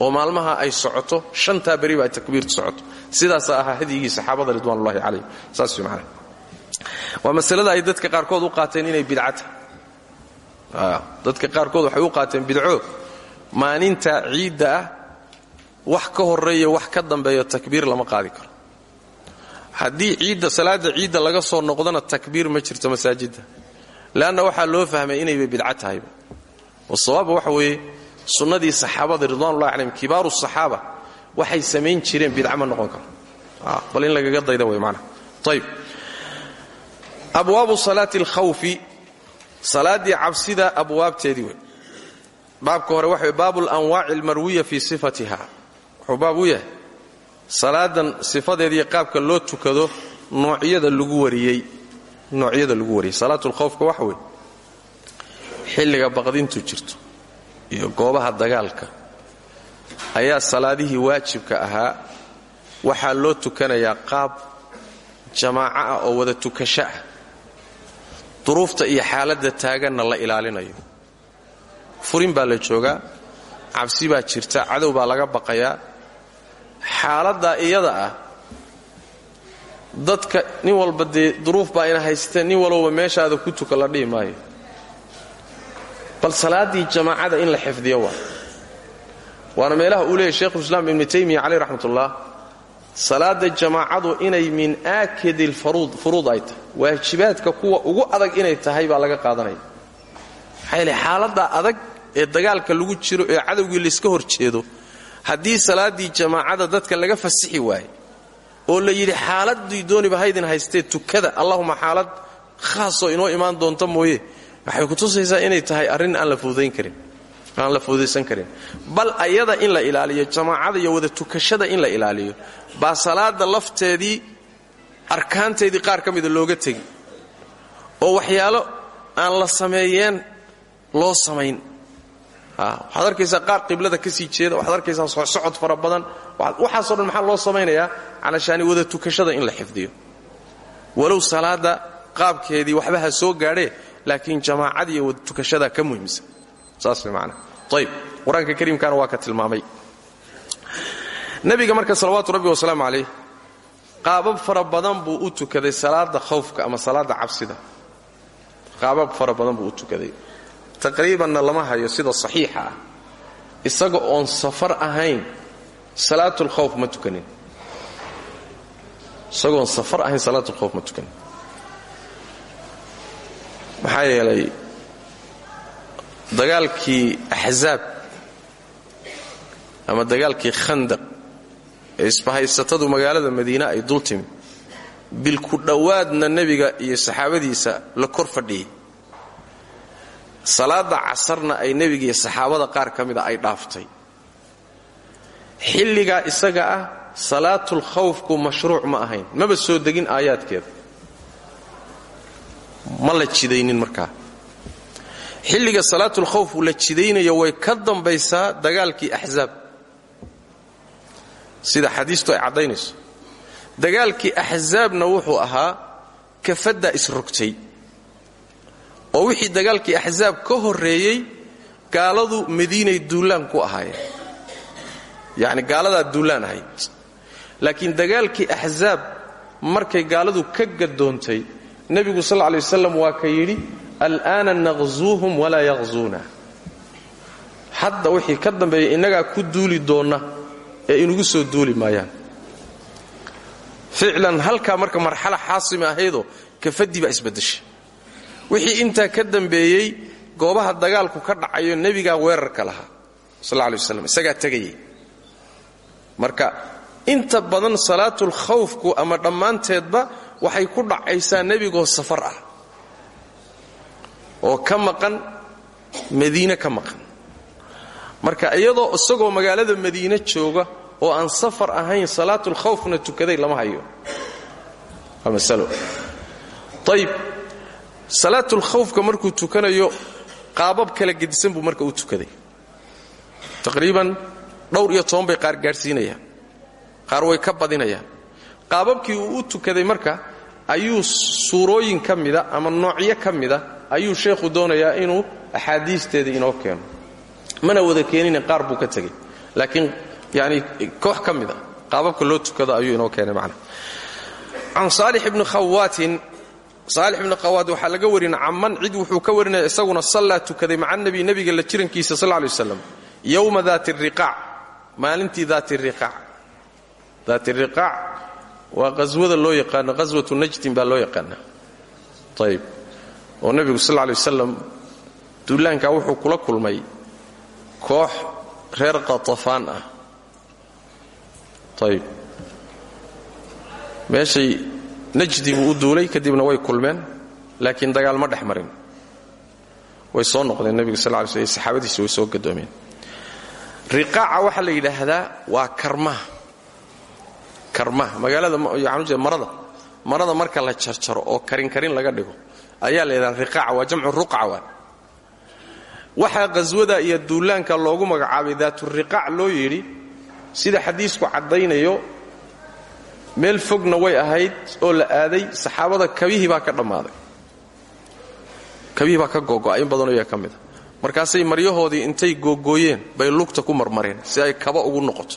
Oo maalmaha ay socoto shantaa beri ba ay socoto. Sidaasaa ahaa hadyigii saxaabada ridwanullahi calayh saas way masalada ay dadka qaarkood u qaateen inay bidcata dadka qaarkood waxay u qaateen bidco. Maalinta ciidda ah wax ka horreeya wax ka dambeeyo takbiir lama qaadi karo. Haddii ciidda salaada ciidda laga soo noqdona takbiir ma jirto masaajidda. Leanna waxaa loo fahmay inayba bidco tahayba wasawaaba waxa weeye sunnadii saxaabada ridwanullahi calayhim kibaaru saxaaba waxay samayn jireen bidca ma noqon karo. Bal in lagaga dayda wey maanaa ayb abwaabu salaati alkhawfi salaaddii cabsida abwaabteedii wey baabka hore waxa baabu lanwaaci almarwiya fii sifatiha. Wuxuu baab u yahay salaadan sifadeediiyo qaabka loo tukado noocyada lagu wariyey. Noocyada lagu wariyey. Salaatulkhawfka waxa weeye xilliga baqdintu jirto iyo goobaha dagaalka ayaa salaadihii waajibka ahaa. Waxaa loo tukanayaa qaab jamaaco ah oo wada tukasho ah duruufta iyo xaaladda taaganna la ilaalinayo. Furin baa la joogaa cabsi baa jirta cadow baa laga baqayaa. Xaaladdaa iyada ah dadka nin walba dee duruuf baa ina haysteen nin walowba meeshaada ku tuka la dhihi maayo. Bal salaaddii jamaacada in la xifdiyo waa. Waana meelaha uu leeyahy sheikhulislaam ibnu taymiya caleyh raxmatullah salaada jamaacadu inay min aakidi lfuruud ay tahay. Waajibaadka kuwa ugu adag inay tahay baa laga qaadanaya. Maxaa yeele xaaladda adag ee dagaalka lagu jiro ee cadowgii layska hor jeedo haddii salaaddii jamaacada dadka laga fasixi waaye oo la yidhi xaaladii dooniba haydin haystee tukada allahuma xaalad khaasoo inoo imaan doonta mooye waxay kutusaysaa inay tahay arrin aan la fududayn karin aan la fududaysan karin. Bal ayada in la ilaaliyo jamaacada iyo wada tukashada in la ilaaliyo baa salaada lafteedii arkaanteedii qaar ka mida looga tegi. Oo waxyaalo aan la sameeyeen loo samayn. Waxaad arkaysaa qaar qiblada ka sii jeeda waxaad arkaysaa socod fara badan. Waxaasoo dhan maxaa loo samaynayaa? Calashaani wada tukashada in la xifdiyo. Walow salaada qaabkeedii waxba ha soo gaadhee laakiin jamaacada iyo wada tukashadaa ka muhiimsan saas way macnaa ayb qur'aanka kariimkana waa ka tilmaamay. Nebiga marka salawaatu rabbi wasalaamu calayh qaabab fara buu u tukaday salaada khawfka ama salaada cabsida. Qaabab fara buu u tukaday. Taqriibanna lama hayo sida saxiixa ah. Isaga oon safar ahayn salaatulkhawf ma tukanin. Isagoon safar ahayn salaatulkhawf ma tukanin. Maxaa yeelay dagaalkii axzaab ama dagaalkii khandaq ee isbahaysatadu magaalada madiine ay dul timi. Bilku dhowaadna nebiga iyo saxaabadiisa la kor fadhiyey salaada casarna ay nebiga iyo saxaabada qaar ka mida ay dhaaftay. Xilligaa isaga ah salaatul khawfku mashruuc ma ahayn. Maba soo degin aayaadkeeda. Ma la jidaynin markaa xilliga salaatul khawf la jidaynayo way ka dambaysaa dagaalkii axzaab. Sida xadiistu ay caddaynayso. Dagaalkii axsaabna wuxuu ahaa kafaddaa isrogtay oo wixii dagaalkii axsaab ka horreeyey gaaladu madiinay duulaan ku ahaayeen. Yacni gaaladaa duulaan ahayd. Laakiin dagaalkii axsaab markay gaaladu ka gadoontay nebigu sal lla alay wasalam waa ka yidhi al'aana naqsuuhum walaa yaqsuuna hadda wixii ka dambeeya innagaa ku duuli doonna ee inugu soo duuli maayaan ficlan halkaa marka marxala xaasima ahaydoo kafadii baa isbaddeshay wixii intaa ka dambeeyey goobaha dagaalku ka dhacayo nebigaa weerarka lahaa sal alay waslam isagaa tegayay marka inta badan salaatul khawfku ama dhammaanteedba waxay ku dhacaysaa nebigoo safar ah oo ka maqan madiine ka maqan. Marka iyadoo isagoo magaalada madiine jooga oo aan safar ahayn salaatul khawfna tukaday lama hayo. Waa masalo. Ayib salaatul khawfka markuu tukanayo qaabab kala gedisan buu marka u tukaday. Taqriiban dhowr iyo toban bay qaar gaadhsiinayaan qaar way ka badinayaan. Qaababkii uu u tukaday marka ayuu suurooyin ka mida ama noocyo ka mida ayuu sheekhu doonayaa inuu axaadiisteeda inoo keeno. Mana wada keenine qaar buu ka tegey. Laakiin yani koox ka mida qaababka loo tukado ayuu inoo keenay macna can saalix ibni khawaatin saalix ibni khawaat waxaa laga warin camman cid wuxuu ka warinaya isaguna sallaa tukaday maca nabi nebiga la jirankiisa sal lay waslam yowma daati riqaac maalintii daati riqaac. Daati riqaac waa qaswada loo yaqaano qaswatu najdin baa loo yaqaana ayib oo nebigu sal lay wasalam duulaankaa wuxuu kula kulmay koox reer qatafaan ah. Ayib meeshay najdi buu u duulay kadibna way kulmeen laakiin dagaal ma dhex marin. Way soo noqdeen nebiga sal lay sl saxaabadiisi way soo gadoomeen. Riqaaca waxaa la yidhaahdaa waa karmaha. Karmaha. Magaalada marada. Marada marka la jarjaro oo karin karin laga dhigo ayaa la yidhahdaa riqaaca waa jamcu ruqca waa qaswada iyo duulaanka loogu magacaabay daaturiqaac loo yidhi sida xadiisku caddaynayo meel fogna way ahayd oo la aaday saxaabada kabihii baa ka dhammaaday. Kabihii baa ka googo'a in badanoo iyaa ka markaasay maryahoodii intay googooyeen bay lugta ku marmareen si ay kaba ugu noqoto.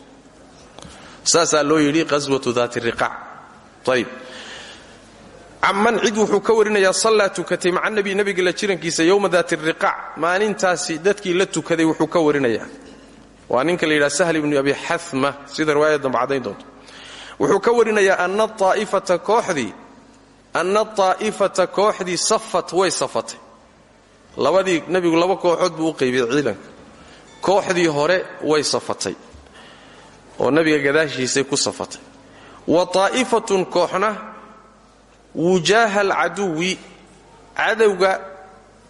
Saasaa loo yidhi qaswatu daati riqaac. Ayib camman cid wuxuu ka warinayaa sallaa tukatay maca nabi nebiga la jirankiisa yowma daati maalintaasi dadkii la tukaday wuxuu ka warinayaa. Waa ninka la sahl ibnu abi xama sida riwaayad dambe doonto. Wuxuu ka warinayaa ana aa'ifata kooxdii anna aa'ifata kooxdii safat way safatay. Labadii nebigu laba kooxood buu u qaybiyey ciidanka. Hore way safatay oo nebiga gadaashiisay ku safatay. Wa taa'ifatun kooxna wujaaha alcaduwi cadowga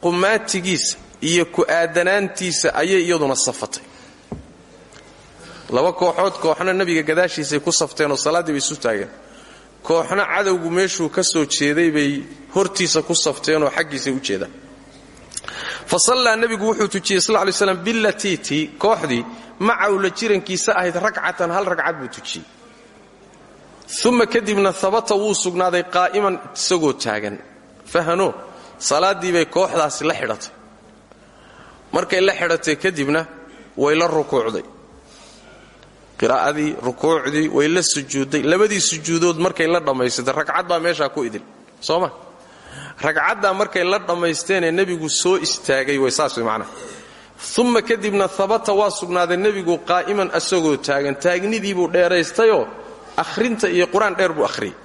qumaatigiisa iyo ku-aadanaantiisa ayay iyaduna safatay. Laba kooxood kooxna nebiga gadaashiisay ku safteen oo salaaddii bay isu taageen. Kooxna cadowgu meeshuu ka soo jeeday bay hortiisa ku safteenoo xaggiisay u jeedaan. Fa sallaa nebigu wuxuu tujiyey sal lay slam bilatiiti kooxdii macaw la jirankiisa ahayd ragcatan hal ragcad buu tujiyey uma kadibna habata wuu sugnaaday qaa'iman isagoo taagan. Fahano salaaddii bay kooxdaasi la xidhatay. Markay la xidhatay kadibna way la rukuucday. Qiraa'adii rukuucdii way la sujuudday. Labadii sujuudood markay la dhammaysatay ragcad baa meeshaa ku idil. Soo ma? Ragcaddaa markay la dhammaysteenee nebigu soo istaagay way saas way macnaha kadibna habata waa sugnaaday nebigu qaa'iman asagoo taagan. Taagnidiibuu dheeraystayoo akhrinta iyo qur'aan dheer buu akhriyey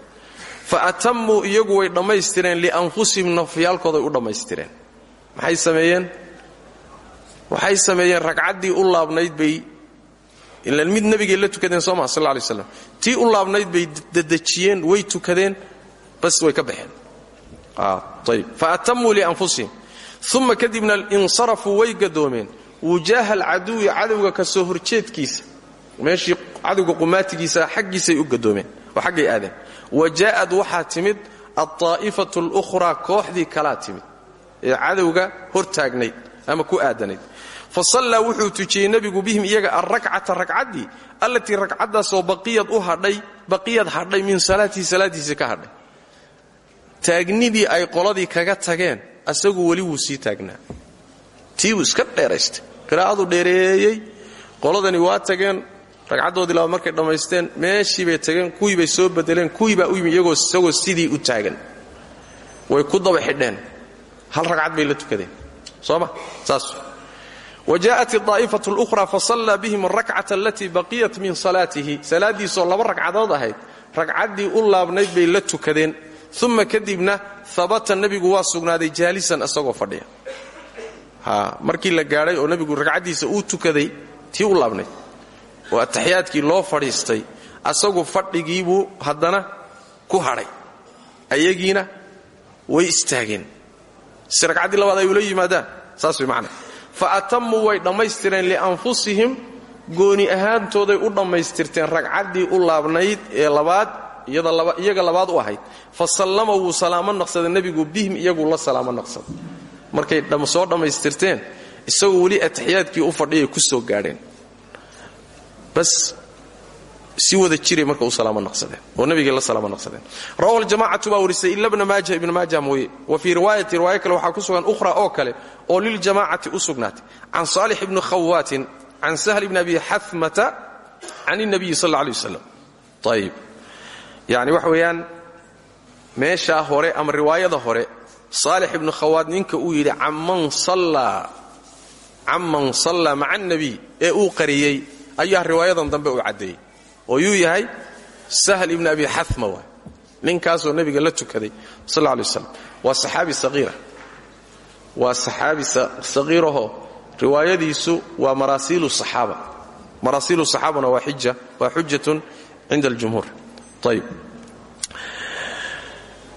fa atammuu iyagu way dhammaystireen lianfusihim nafyaalkooday u dhammaystireen. Maxay sameeyeen? Waxay sameeyeen ragcaddii u laabnayd bay ilan mid nebigay la tukadeen soo maa sal slam tii u laabnayd bay dadejiyeen way tukadeen bas way ka baxeen. Ayb fa atammuu lianfusihim. Uma kadibna insarafuu way gadoomeen. Wujaaha alcaduwi cadowga ka soo horjeedkiisa meeshii cadowga qumaatigiisa xaggiisay u gadoomeen oo xaggay aadeen. Wa jaa'ad waxaa timid alطaa'ifatu اlukhraa kooxdii kalaa timid ee cadowga hor taagnayd ama ku aadanayd. Fa sallaa wuxuu tujiyey nebigu bihim iyaga alrakcata ragcaddii allatii ragcaddaasoo baqiyad u hadhay baqiyad hadhay min salaatihi salaadiisii ka hadhay. Taagnidii ay qoladii kaga tageen asagu weli wuu sii taagnaa. Tii buu iska dheeraystay. Qiraa'adu dheereeyey qoladani waa tageen ragcaddoodii labaad markay dhammaysteen meeshii bay tageen kuwii bay soo bedeleen kuwii baa u yimi iyagoo isagoo sidii u taagan way ku daba xidheen hal ragcad bay la tukadeen soo ma saas wa jaءat الطaa'ifة الأhرى fasallaa bihim الrakcة alatii baqiyat min salaatihi salaaddiisoo laba ragcadood ahayd ragcaddii u laabnayd bay la tukadeen uma kadibna habata nebigu waa sugnaaday jaalisan isagoo fadhiya markii la gaadhay oo nebigu ragcaddiisa uu tukaday tii u laabnayd oo ataxiyaadkii loo fadhiistay asagu fadhigiibuu haddana ku hadhay. Ayagiina way istaageen. Si ragcaddii labaad ay ula yimaadaan saas way macna fa atammuu way dhammaystireen lianfusihim gooni ahaantooday u dhammaystirteen ragcaddii u laabnayd ee labaad iyaga labaad u ahayd. Fa sallama wuu salaamo naqsaday nebigu bihim iyaguu la salaamo naqsaday. Markay soo dhammaystirteen isagoo weli ataxiyaadkii u fadhiyay ku soo gaadheen bas si wada jiray marka u salaamo naqsadeen oo nabigay la salaamo naqsadeen rawahu aljamacatu baa warisay ila bna maaja ibna maaja mooye wa fii riwaayati riwaayo kale waxaa ku sugan ukhra oo kale oo liljamacati u sugnaatay can saalix ibni khawaatin can sahl ibni abi xamata can الnabiyi sal اlla alay wasalam ayib yani waxa weeyaan meeshaa hore ama riwaayada hore saalix ibnu khawaat ninka uu yidhi camman sallaa maca الnabiy ee uu qariyey ayaa riwaayadan dambe u caddeeyey oo yuu yahay sahl ibni abi xama waay ninkaasoo nebiga la tukaday sal lay waslam waa saxaabi saqiira waa saxaabi saqiirahoo riwaayadiisu waa maraasiilu saxaaba. Maraasiilu saxaabana waa xija waa xujatun cinda aljumhuur. Ayib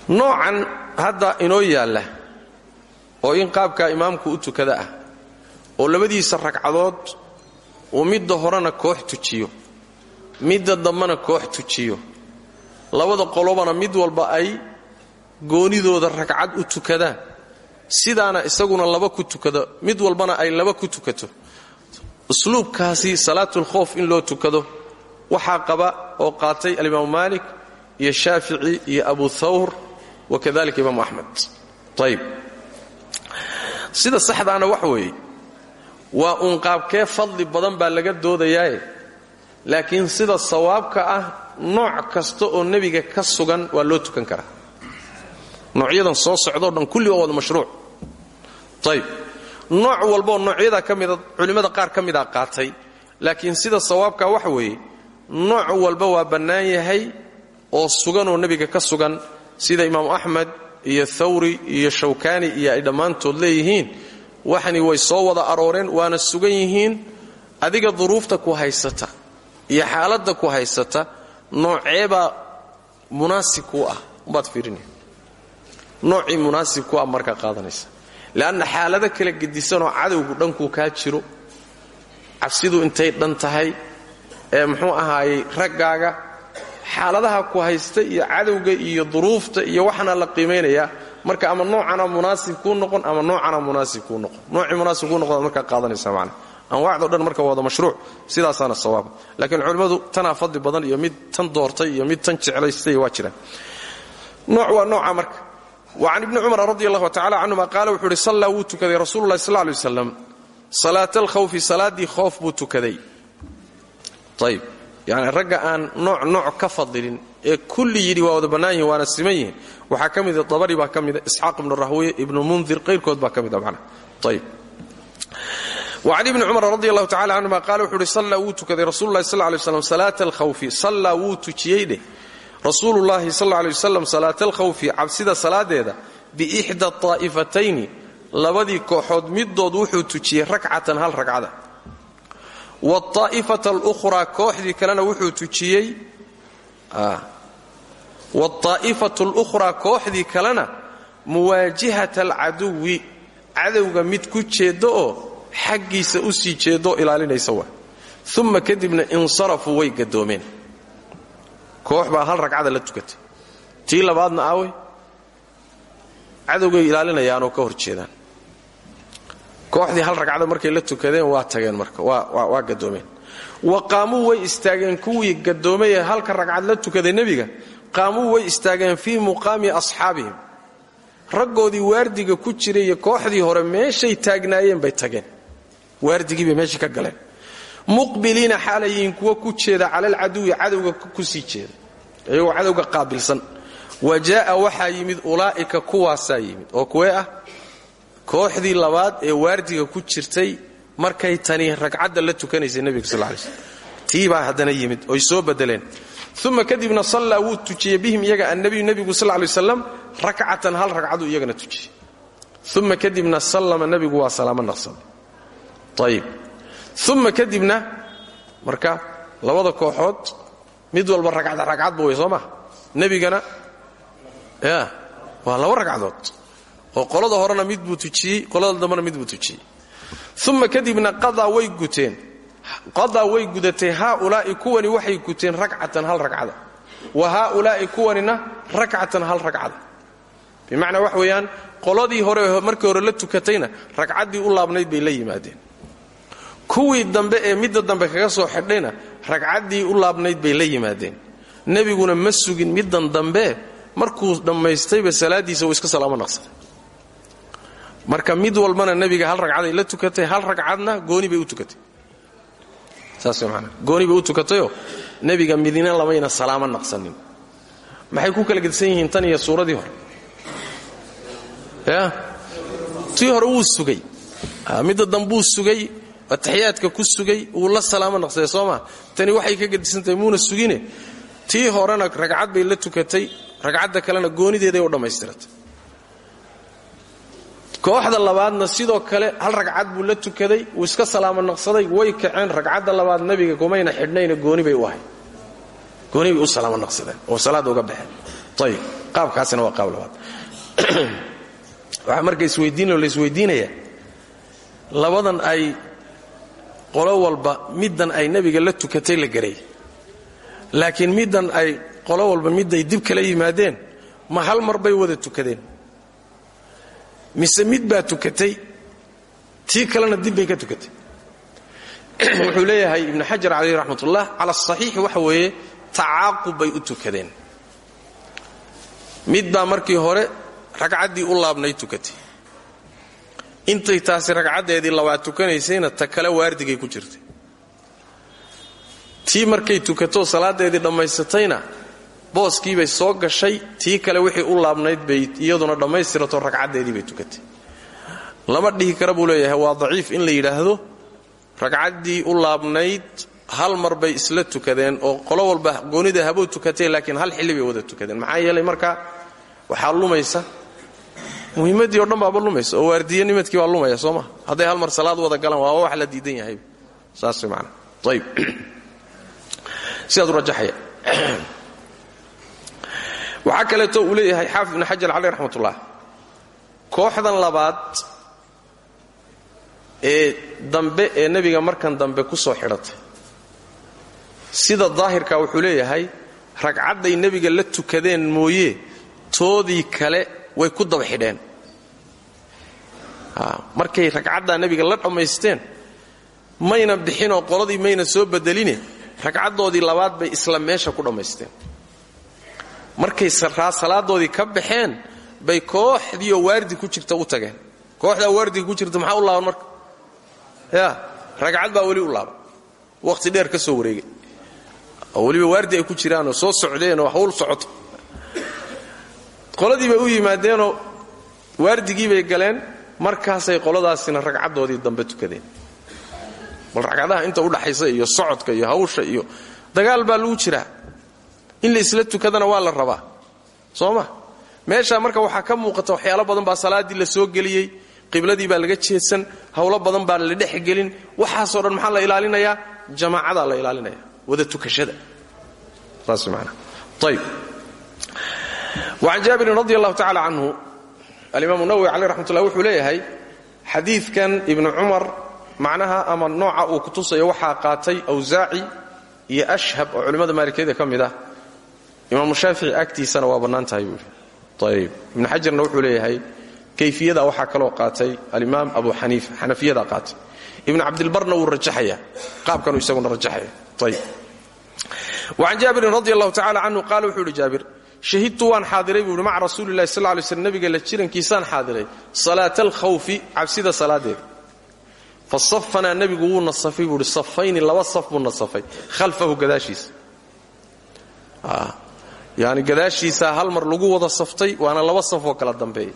noocan hadda inoo yaalla oo in qaabkaa imaamku u tukada ah oo labadiisa ragcadood uu midda horena koox tujiyo midda dambena koox tujiyo. Labada qolobana mid walba ay goonidooda ragcad u tukadaan sidaana isaguna laba ku tukado mid walbana ay laba ku tukato. Usluubkaasi salaatulkhoof in loo tukado waxaa qaba oo qaatay alimaamu maalik iyo shaafici iyo abu thawr wa kadalika imaamu axmed ayib sida saxdaana waxa weeye waa uun qaabkee fadli badan baa laga doodayaaye laakiin sida sawaabka ah nooc kasta oo nebiga ka sugan waa loo tukan karaa. Noocyadan soo socdoo dhan kulli waa mashruuc. Ayib nooc walbaoo noocyada ka mida culimmada qaar ka mida qaatay. Laakiin sida sawaabka waxa weeye nooc walba waa bannaan yahay oo suganoo nebiga ka sugan. Sida imaamu axmed iyo thawri iyo shawkaani iyo ay dhammaantood leeyihiin waxani way soo wada arooreen waana sugan yihiin adiga duruufta ku haysata iyo xaaladda ku haysata nooceebaa munaasib kuu ah? Umbaad fiirinaya noocii munaasib ku ah markaa qaadanaysa. Le'anna xaalado kala gedisanoo cadowgu dhankuu kaa jiro cabsidu intay dhan tahay ee muxuu ahaayey raggaaga xaaladaha ku haysta iyo cadowga iyo duruufta iyo waxaana la qiimaynayaa marka ama noocana munaasib kuu noqon ama noocana munaasib kuu noqon. Noocii munaasib kuu noqon markaa qaadanaysa macna. Anwaacdo dhan marka wada mashruuc sidaasaana sawaaba laakiin culimmadu tanaa fadli badan iyo mid tan doortay iyo mid tan jeclaystay waa jiraan. Nooc waa nooca marka. Wa can ibni cumar radi allahu tacala canhuma qaala wuxuu uhi sallaa wuu tukaday rasuulu llahi sal lay waslam salaata alkhawfi salaaddii khoof buu tukaday. Ayib yani nooc nooc ka fadilin ee kulli yidhi waa wada bannaan yihiin waana siman yihiin. Waxaa ka mida ah abari baa ka mida ah isxaaq ibnu rahwiye ibnu mundir qayrkood baa ka mida ah manaa ayb an ibni cumar radi allahu tacala canhuma qaal wuxu uhi sallaa wuu tukaday rasuululahi sl lay wslam salaata alkhawfi sallaa wuu tujiyey dheh rasuululaahi sal lay wasalam salaata alkhawfi cabsida salaadeeda biixda aa'ifatayni labadii kooxood midood wuxuu tujiyey rakcatan hal ragcada waaa'ifata alukhraa kooxdii kalena wuxuu tujiyey waaldaa'ifatu lukhraa kooxdii kalena muwaajihata alcaduwi cadowga mid ku jeeddo oo xaggiisa u sii jeeddoo ilaalinaysa waa uma kadibna insarafuu way gadoomeen koox baa hal ragcada la tukatay tii labaadna aawey cadowgay ilaalinayaanoo ka hor jeedaan kooxdii hal ragcada markay la tukadeen waa tageen marka waa gadoomeen wa qaamuu way istaageen kuwii gadoomay ee halka ragcad la tukaday nebiga qaamuu way istaageen fii muqaami asxaabihim. Raggoodii waardiga ku jiray iyo kooxdii hore meeshay taagnaayeen bay tageen. Waardigiibay meeshii ka galeen. Muqbiliina xaalayihiin kuwa ku jeeda cala alcaduwi cadowga ku sii jeeda. Iyagoo cadowga qaabilsan. Wa jaa'a waxaa yimid ulaa'ika kuwaasaa yimid. Oo kuwee ah kooxdii labaad ee waardiga ku jirtay markay tani ragcadda la tukanaysay nebiga sal lay slm tii baa yimid oy soo bedeleen uma kadibna sallaa wuu tujiyey bihim iyaga annabiyu nebigu sal lay waslam rakcatan hal ragcaduu iyagana tujiyey uma kadibna sallama nebigu waa salaamo naqsaday ayib uma kadibna marka labada kooxood mid walba ragcad ragcadba way soo maha nebigana ya waa laba ragcadood oo qolada horena mid buu tujiyey qolada dambena mid buu tujiyey uma kadibna qadaa way guteen qadaa way gudatay haaulaa'i kuwani waxay guteen rakcatan hal ragcada wa haaulaa'i kuwanina rakcatan hal ragcada bimacnaa wax weeyaan qoladii hore markii hore la tukatayna ragcaddii u laabnayd bay la yimaadeen. Kuwii dambe ee midda dambe kaga soo xidhayna ragcaddii u laabnayd bay la yimaadeen. Nebiguna ma sugin middan dambe markuu dhammaystayba salaaddiisa uu iska salaamo naqsaday marka mid walbana nebiga hal ragcaday la tukatay hal ragcadna gooni bay u tukatay saas man gooni bay u tukatayoo nebiga midina lamayna salaamo naqsanin. Maxay ku kala gedsan yihiin tan iyo suuradii hore? Ya? Tii hore wuu sugay. Midda dambuu sugay ataxiyaadka ku sugay wuu la salaamo naqsaday soo maa tani waxay ka gedisantahay muuna sugine. Tii horena ragcad bay la tukatay ragcadda kalena goonideeday u dhammaystiratay kooxda labaadna sidoo kale hal ragcad buu la tukaday wuu iska salaamo naqsaday way kaceen ragcadda labaad nabiga kumayna xidhnayna gooni bay u ahay gooni bay u salaamo oo salaada uga baxeen. Ayib qaabkaasina waa qaab labaad. Waxaa marka isweydiinoo la isweydiinaya labadan ay qolo walba middan ay nebiga la tukatay la garay. Laakiin middan ay qolo walba midday dib kala yimaadeen ma hal mar bay wada tukadeen mise mid baa tukatay tii kalena dib bay ka tukatay. Wuxuu leeyahay ibnu xajar calayh raxmatullah cala asaxiixi waxa weeye tacaaqub bay u tukadeen. Mid baa markii hore ragcaddii u laabnay tukatay. Intay taasi ragcaddeedii labaad tukanaysayna ta kale waardigay ku jirtay. Tii markay tukatoo salaaddeedii dhammaysatayna booskiibay soo gashay tii kale wixii u laabnayd bay iyaduna dhammaystirato ragcaddeedii bay tukatay. Lama dhihi kara buu waa daciif in la yidhaahdo ragcaddii u laabnayd hal mar bay isla tukadeen oo qolo walba goonida haboo tukatay laakiin hal xilli bay wada tukadeen. Maxaa yeelay marka waxaa lumaysa. Muhiimaddii o dhan lumaysa oo waardiyanimadkii baa lumaya soo hadday hal mar salaad wada galaan waaba wax la diidan yahay. Saas man ayb sidaad u waxaa kaleeto uu leeyahay xaafid ibn xajar caleyh raxmatullah. Kooxdan labaad ee dambe ee nebiga markan dambe ku soo xidhatay sida daahirka wuxuu leeyahay ragcadday nebiga la tukadeen mooye toodii kale way ku daba xidheen. Markay ragcaddaa nebiga la dhammaysteen mayna bixinoo qoladii mayna soo bedeline ragcaddoodii labaad bay isla meesha ku dhammaysteen markay salaadoodii ka baxeen bay kooxdiioo waardi ku jirta u tageen. Kooxdaa waardiga ku jirta maxaa u laaban marka? Ya ragcad baa weli u laaban. Wakhti dheer ka soo wareegay. Oo weliba waardi ay ku jiraanoo soo socdeenoo hawl socoto. Qoladii bay u yimaadeenoo waardigii bay galeen markaasay qoladaasina ragcaddoodii dambe tukadeen. Bal ragcadaha inta udhaxaysa iyo socodka iyo hawsha iyo dagaal baa lagu jiraa in la isla tukadana waa la rabaa. Soo ma? Meeshaa marka waxaa ka muuqata waxyaalo badan baa salaaddii la soo geliyey qibladii baa laga jeedsan howlo badan baa la dhexgelin waxaasoo dhan maxaa la ilaalinayaa jamaacadaa la ilaalinaya. Wada tukashada. Saas maana ayb wacan jaabirin radi allahu tacala canhu alimaamu nawowi caleyh raxmatullah wuxuu leeyahay xadiidkan ibnu cumar macnaha ama nooca uu kutusayo waxaa qaatay awsaaci iyo ashhab oo culimmada maalikiyada imaamu shaafici agtiisana waa bannaan tahay buuhi ayb ibnu wuxuu leeyahay kayfiyada waxaa kaloo qaatay alimaam abu xaniifa xanafiyadaa qaatay. Ibnu cabdilbarna wuu rajaxaya qaabkanuu isaguna rajaxaya ayb wacan jaabirin radi allahu tacala canhu qaala wuxuu yidhi shahidtu waan xaadiray buu yidhi maca rasuulilahi sal lay nabiga la jirankiisaan xaadiray salaata alkhawfi cabsida salaadeeda fa safanaa nebigu wuu nasafay buu safayni laba saf buu nasafay khalfahu gadaashiisa yani gadaashiisaa hal mar lagu wada saftay waana laba safoo kala dambeeya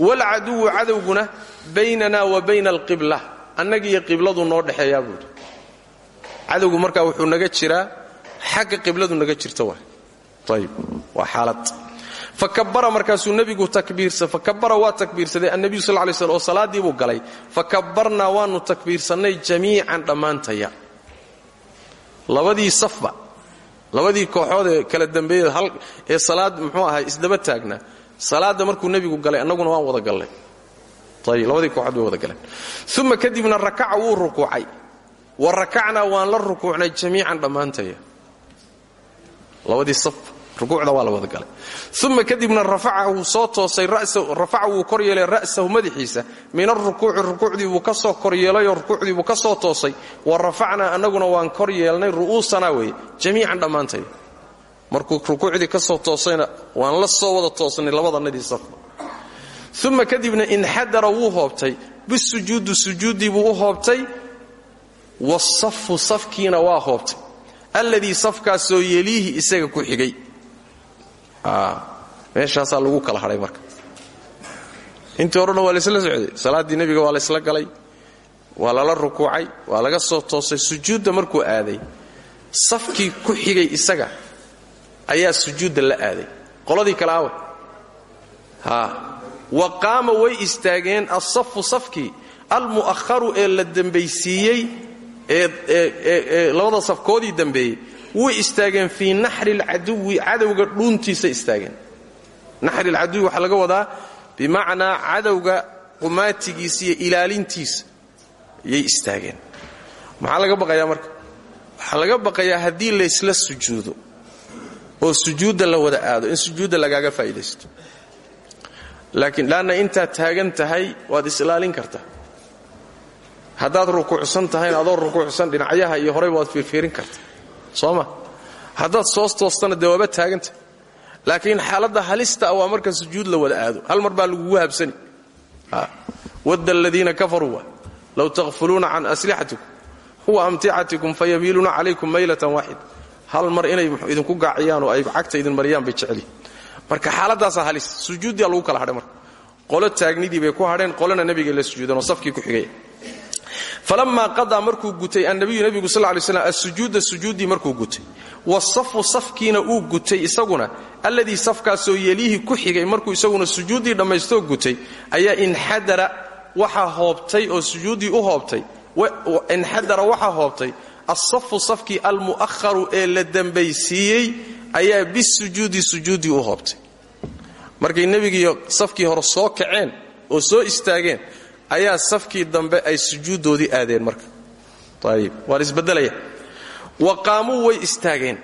waalcaduwu cadowguna baynana wa bayna alqibla. Annagiiyo qibladu noo dhexeeyaa buuhi cadowgu markaa wuxuu naga jiraa xagga qibladu naga jirta waay ayib waa xaalad. Fakabara markaasuu nebigu takbiirsa fakabara waa takbiirsaday. Annabiyu sal lay slm oo salaaddii buu galay. Fakabbarnaa waannu takbiirsannay jamiican dhammaantaya. Labadii safba labadii kooxood ee kala dambeeyey ee salaad muxuu ahay isdaba taagnaa salaadda markuu nebigu galay annaguna waan wada gallay ayib labadii kooxood way wada galeen. Uma kadibna rakaca wuu rukuucay. Wa rakacnaa waan la rukuucnay jamiican dhammaantaya labadii saf rukuucda waa la wada galay. Uma kadibna rafaca wuu soo toosay rafaca wuu kor yeelay ra'sahu madaxiisa. Min arukuuci rukuucdii buu ka soo kor yeelayoo rukuucdii buu ka soo toosay. Wa rafacnaa annaguna waan kor yeelnay ru'uusanaa weeye. Jamiican dhammaantaya markuu rukuucdii toosayna waan la soo wada toosnay labadanadii safba uma kadibna inxadara wuu hoobtay. Bisujuudu sujuuddii buu u hoobtay. Wasafu safkiina waa hoobtay. Alladii safkaasoo yeliihi isaga ku xigay meeshaasaa lagu kala hadhay marka. Intii horena waa laysla socday. Salaaddii nebiga waa laysla galay waa lala rukuucay waa laga soo toosay. Sujuudda markuu aaday safkii ku xigay isaga ayaa sujuudda la aaday. Qoladii kale awe wa qaama way istaageen alsafu safkii almu'aharu ee la dembaysiiyey ee labada safkoodii dambeeyey way istaageen fii naxri alcaduwi cadowga dhuuntiisa istaageen. Naxri alcaduwi waxaa laga wadaa bimacnaa cadowga qumaatigiisa iyo ilaalintiisa yay istaageen. Maxaa laga baqayaa marka? Waxaa laga baqayaa haddii laysla sujuudo oo sujuudda la wada aado in sujuudda lagaaga faa'idaysto laakiin laanna intaad taagan tahay waad is-ilaalin kartaa. Haddaad rukuucsan tahayna adoo rukuucsan dhinacyaha iyo horeyba waad fiirfiirin karta soo ma haddaad soos toostana dee taaganta. Laakiin xaaladda halista waa marka sujuud la wada aado. Hal mar baa lagugu habsani wadda aladiina kafaruu wa. Low takhfuluuna can aslixatikum huwa amticatikum fayamiiluuna calaykum maylatan waaxida hal mar inay idinku gaaciyaan oo ay cagta idin mariyaan bay jecelihin marka xaaladaasaa halis sujuuddiyaa lagu kala hadhay marka. Qolo taagnidii bay ku hadheen qolona nebigay la sujuudeen oo safkii ku xigay falamaa qadaa markuu gutay annabiyu nebigu sal lay slam asujuuda sujuuddii markuu gutay. Wasafu safkiina uu gutay isaguna alladii safkaasoo yeliihi ku xigay markuu isaguna sujuuddii dhammaystoo gutay ayaa inxadara waxaa hoobtay oo sujuuddii u hoobtay. Inxadara waxaa hoobtay alsafu safkii almu'aharu ee la dembaysiiyey ayaa bisujuudi sujuuddii u hoobtay. Markay nebigiiyo safkii hore soo kaceen oo soo istaageen ayaa safkii dambe ay sujuuddoodii aadeen marka. Ayib waan isbeddelaya wa qaamuu way istaageen.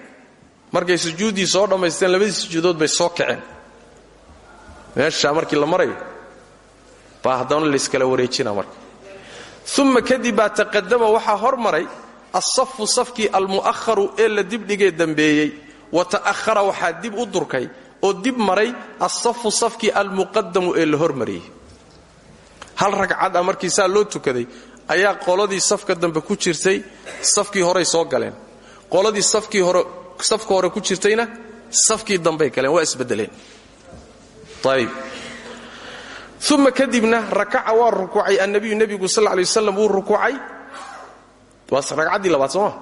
Markay sujuuddii soo dhammaysteen labadii sujuudood bay soo kaceen meeshaa markii la marayo baa haddana layskala wareejina marka. Uma kadib baa taqadama waxaa hor maray alsafu safkii almu'aharu ee la dibdhigee dambeeyey wa ta'ahara waxaa dib u durkay oo dib maray alsafu safkii almuqadamu ee la hormariyey hal ragcad a markii saa loo tukaday ayaa qoladii safka dambe ku jirtay safkii horey soo galeen. Qoladii safkii hore safka hore ku jirtayna safkii dambey galeen waa isbedeleen. Ayib uma kadibna rakaca waa rukuucay annabiyu nebigu sal lay waslam wuu rukuucay. Waa ragcaddii labaad sooma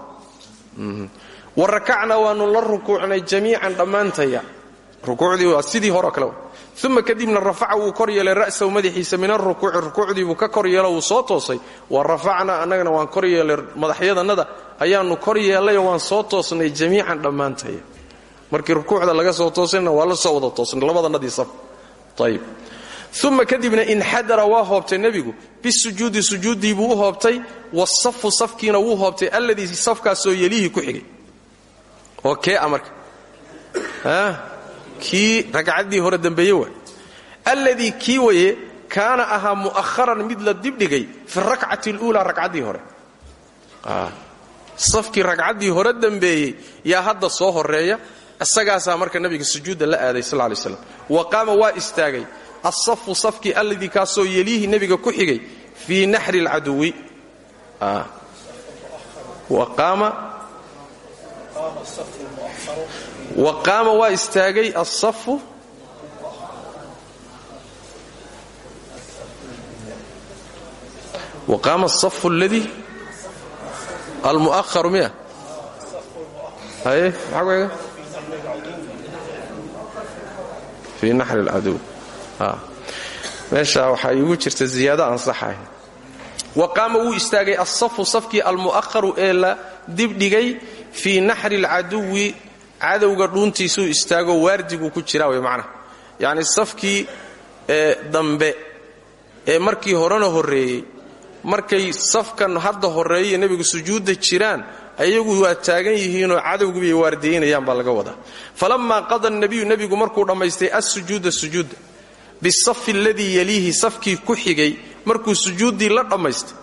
wa rakacna waannu la rukuucnay jamiican dhammaantaya. Rukuucdii waa sidii horeo kale uma kadibna rafaca wuu kor yeelay ra'sahu madaxiisa min arukuuci rukuucdii buu ka kor yeelo wuu soo toosay wa rafacna annagana waan kor yeelay madaxyadannada ayaannu kor yeellayoo waan soo toosnay jamiican dhammaantaya markii rukuucda laga soo toosayna waa la soo wada toosnay labadannadii saf ayib uma kadibna inxadara waa hoobtay nebigu bisujuudi sujuuddii buu u hoobtay wasafu safkiina wuu hoobtay alladii safkaasoo yeliihi ku xigay oo kee a kii ragcaddii hore dambeeye waay. Alladii kii waye kaana ahaa mu'aharan mid la dibdhigay fi rakcati اluulaa ragcaddii hore. Safkii ragcaddii hore dambeeyey yaa hadda soo horreeya isagaasaa marka nabiga sujuudda la aaday sal lay slam wa qaama waa istaagay asafu safkii alladii kaasoo yeliihi nebiga ku xigay fii naxri اlcaduwi wa qaama waa istaagay asafu wa qaama asafu aladii almu'aharu miya haye maxaa kuega fii naxri alcaduw meesha waxaa iigu jirta ziyaado ansaxahay wa qaama wuu istaagay asafu safkii almu'aharu ee la dibdhigay fii naxri alcaduwi cadowga dhuuntiisuu istaago waardiguu ku jiraa way macnaha yacni safkii dambe ee markii horena horreeyey markay safkan hadda horreeyaiyo nebigu sujuudda jiraan ayagu waa taagan yihiinoo cadowgibay waardiyaynayaan baa laga wadaa falammaa qada nabiyu nebigu markuu dhammaystay assujuuda sujuudda. Bisafi aladii yeliihi safkii ku xigay markuu sujuuddii la dhammaystay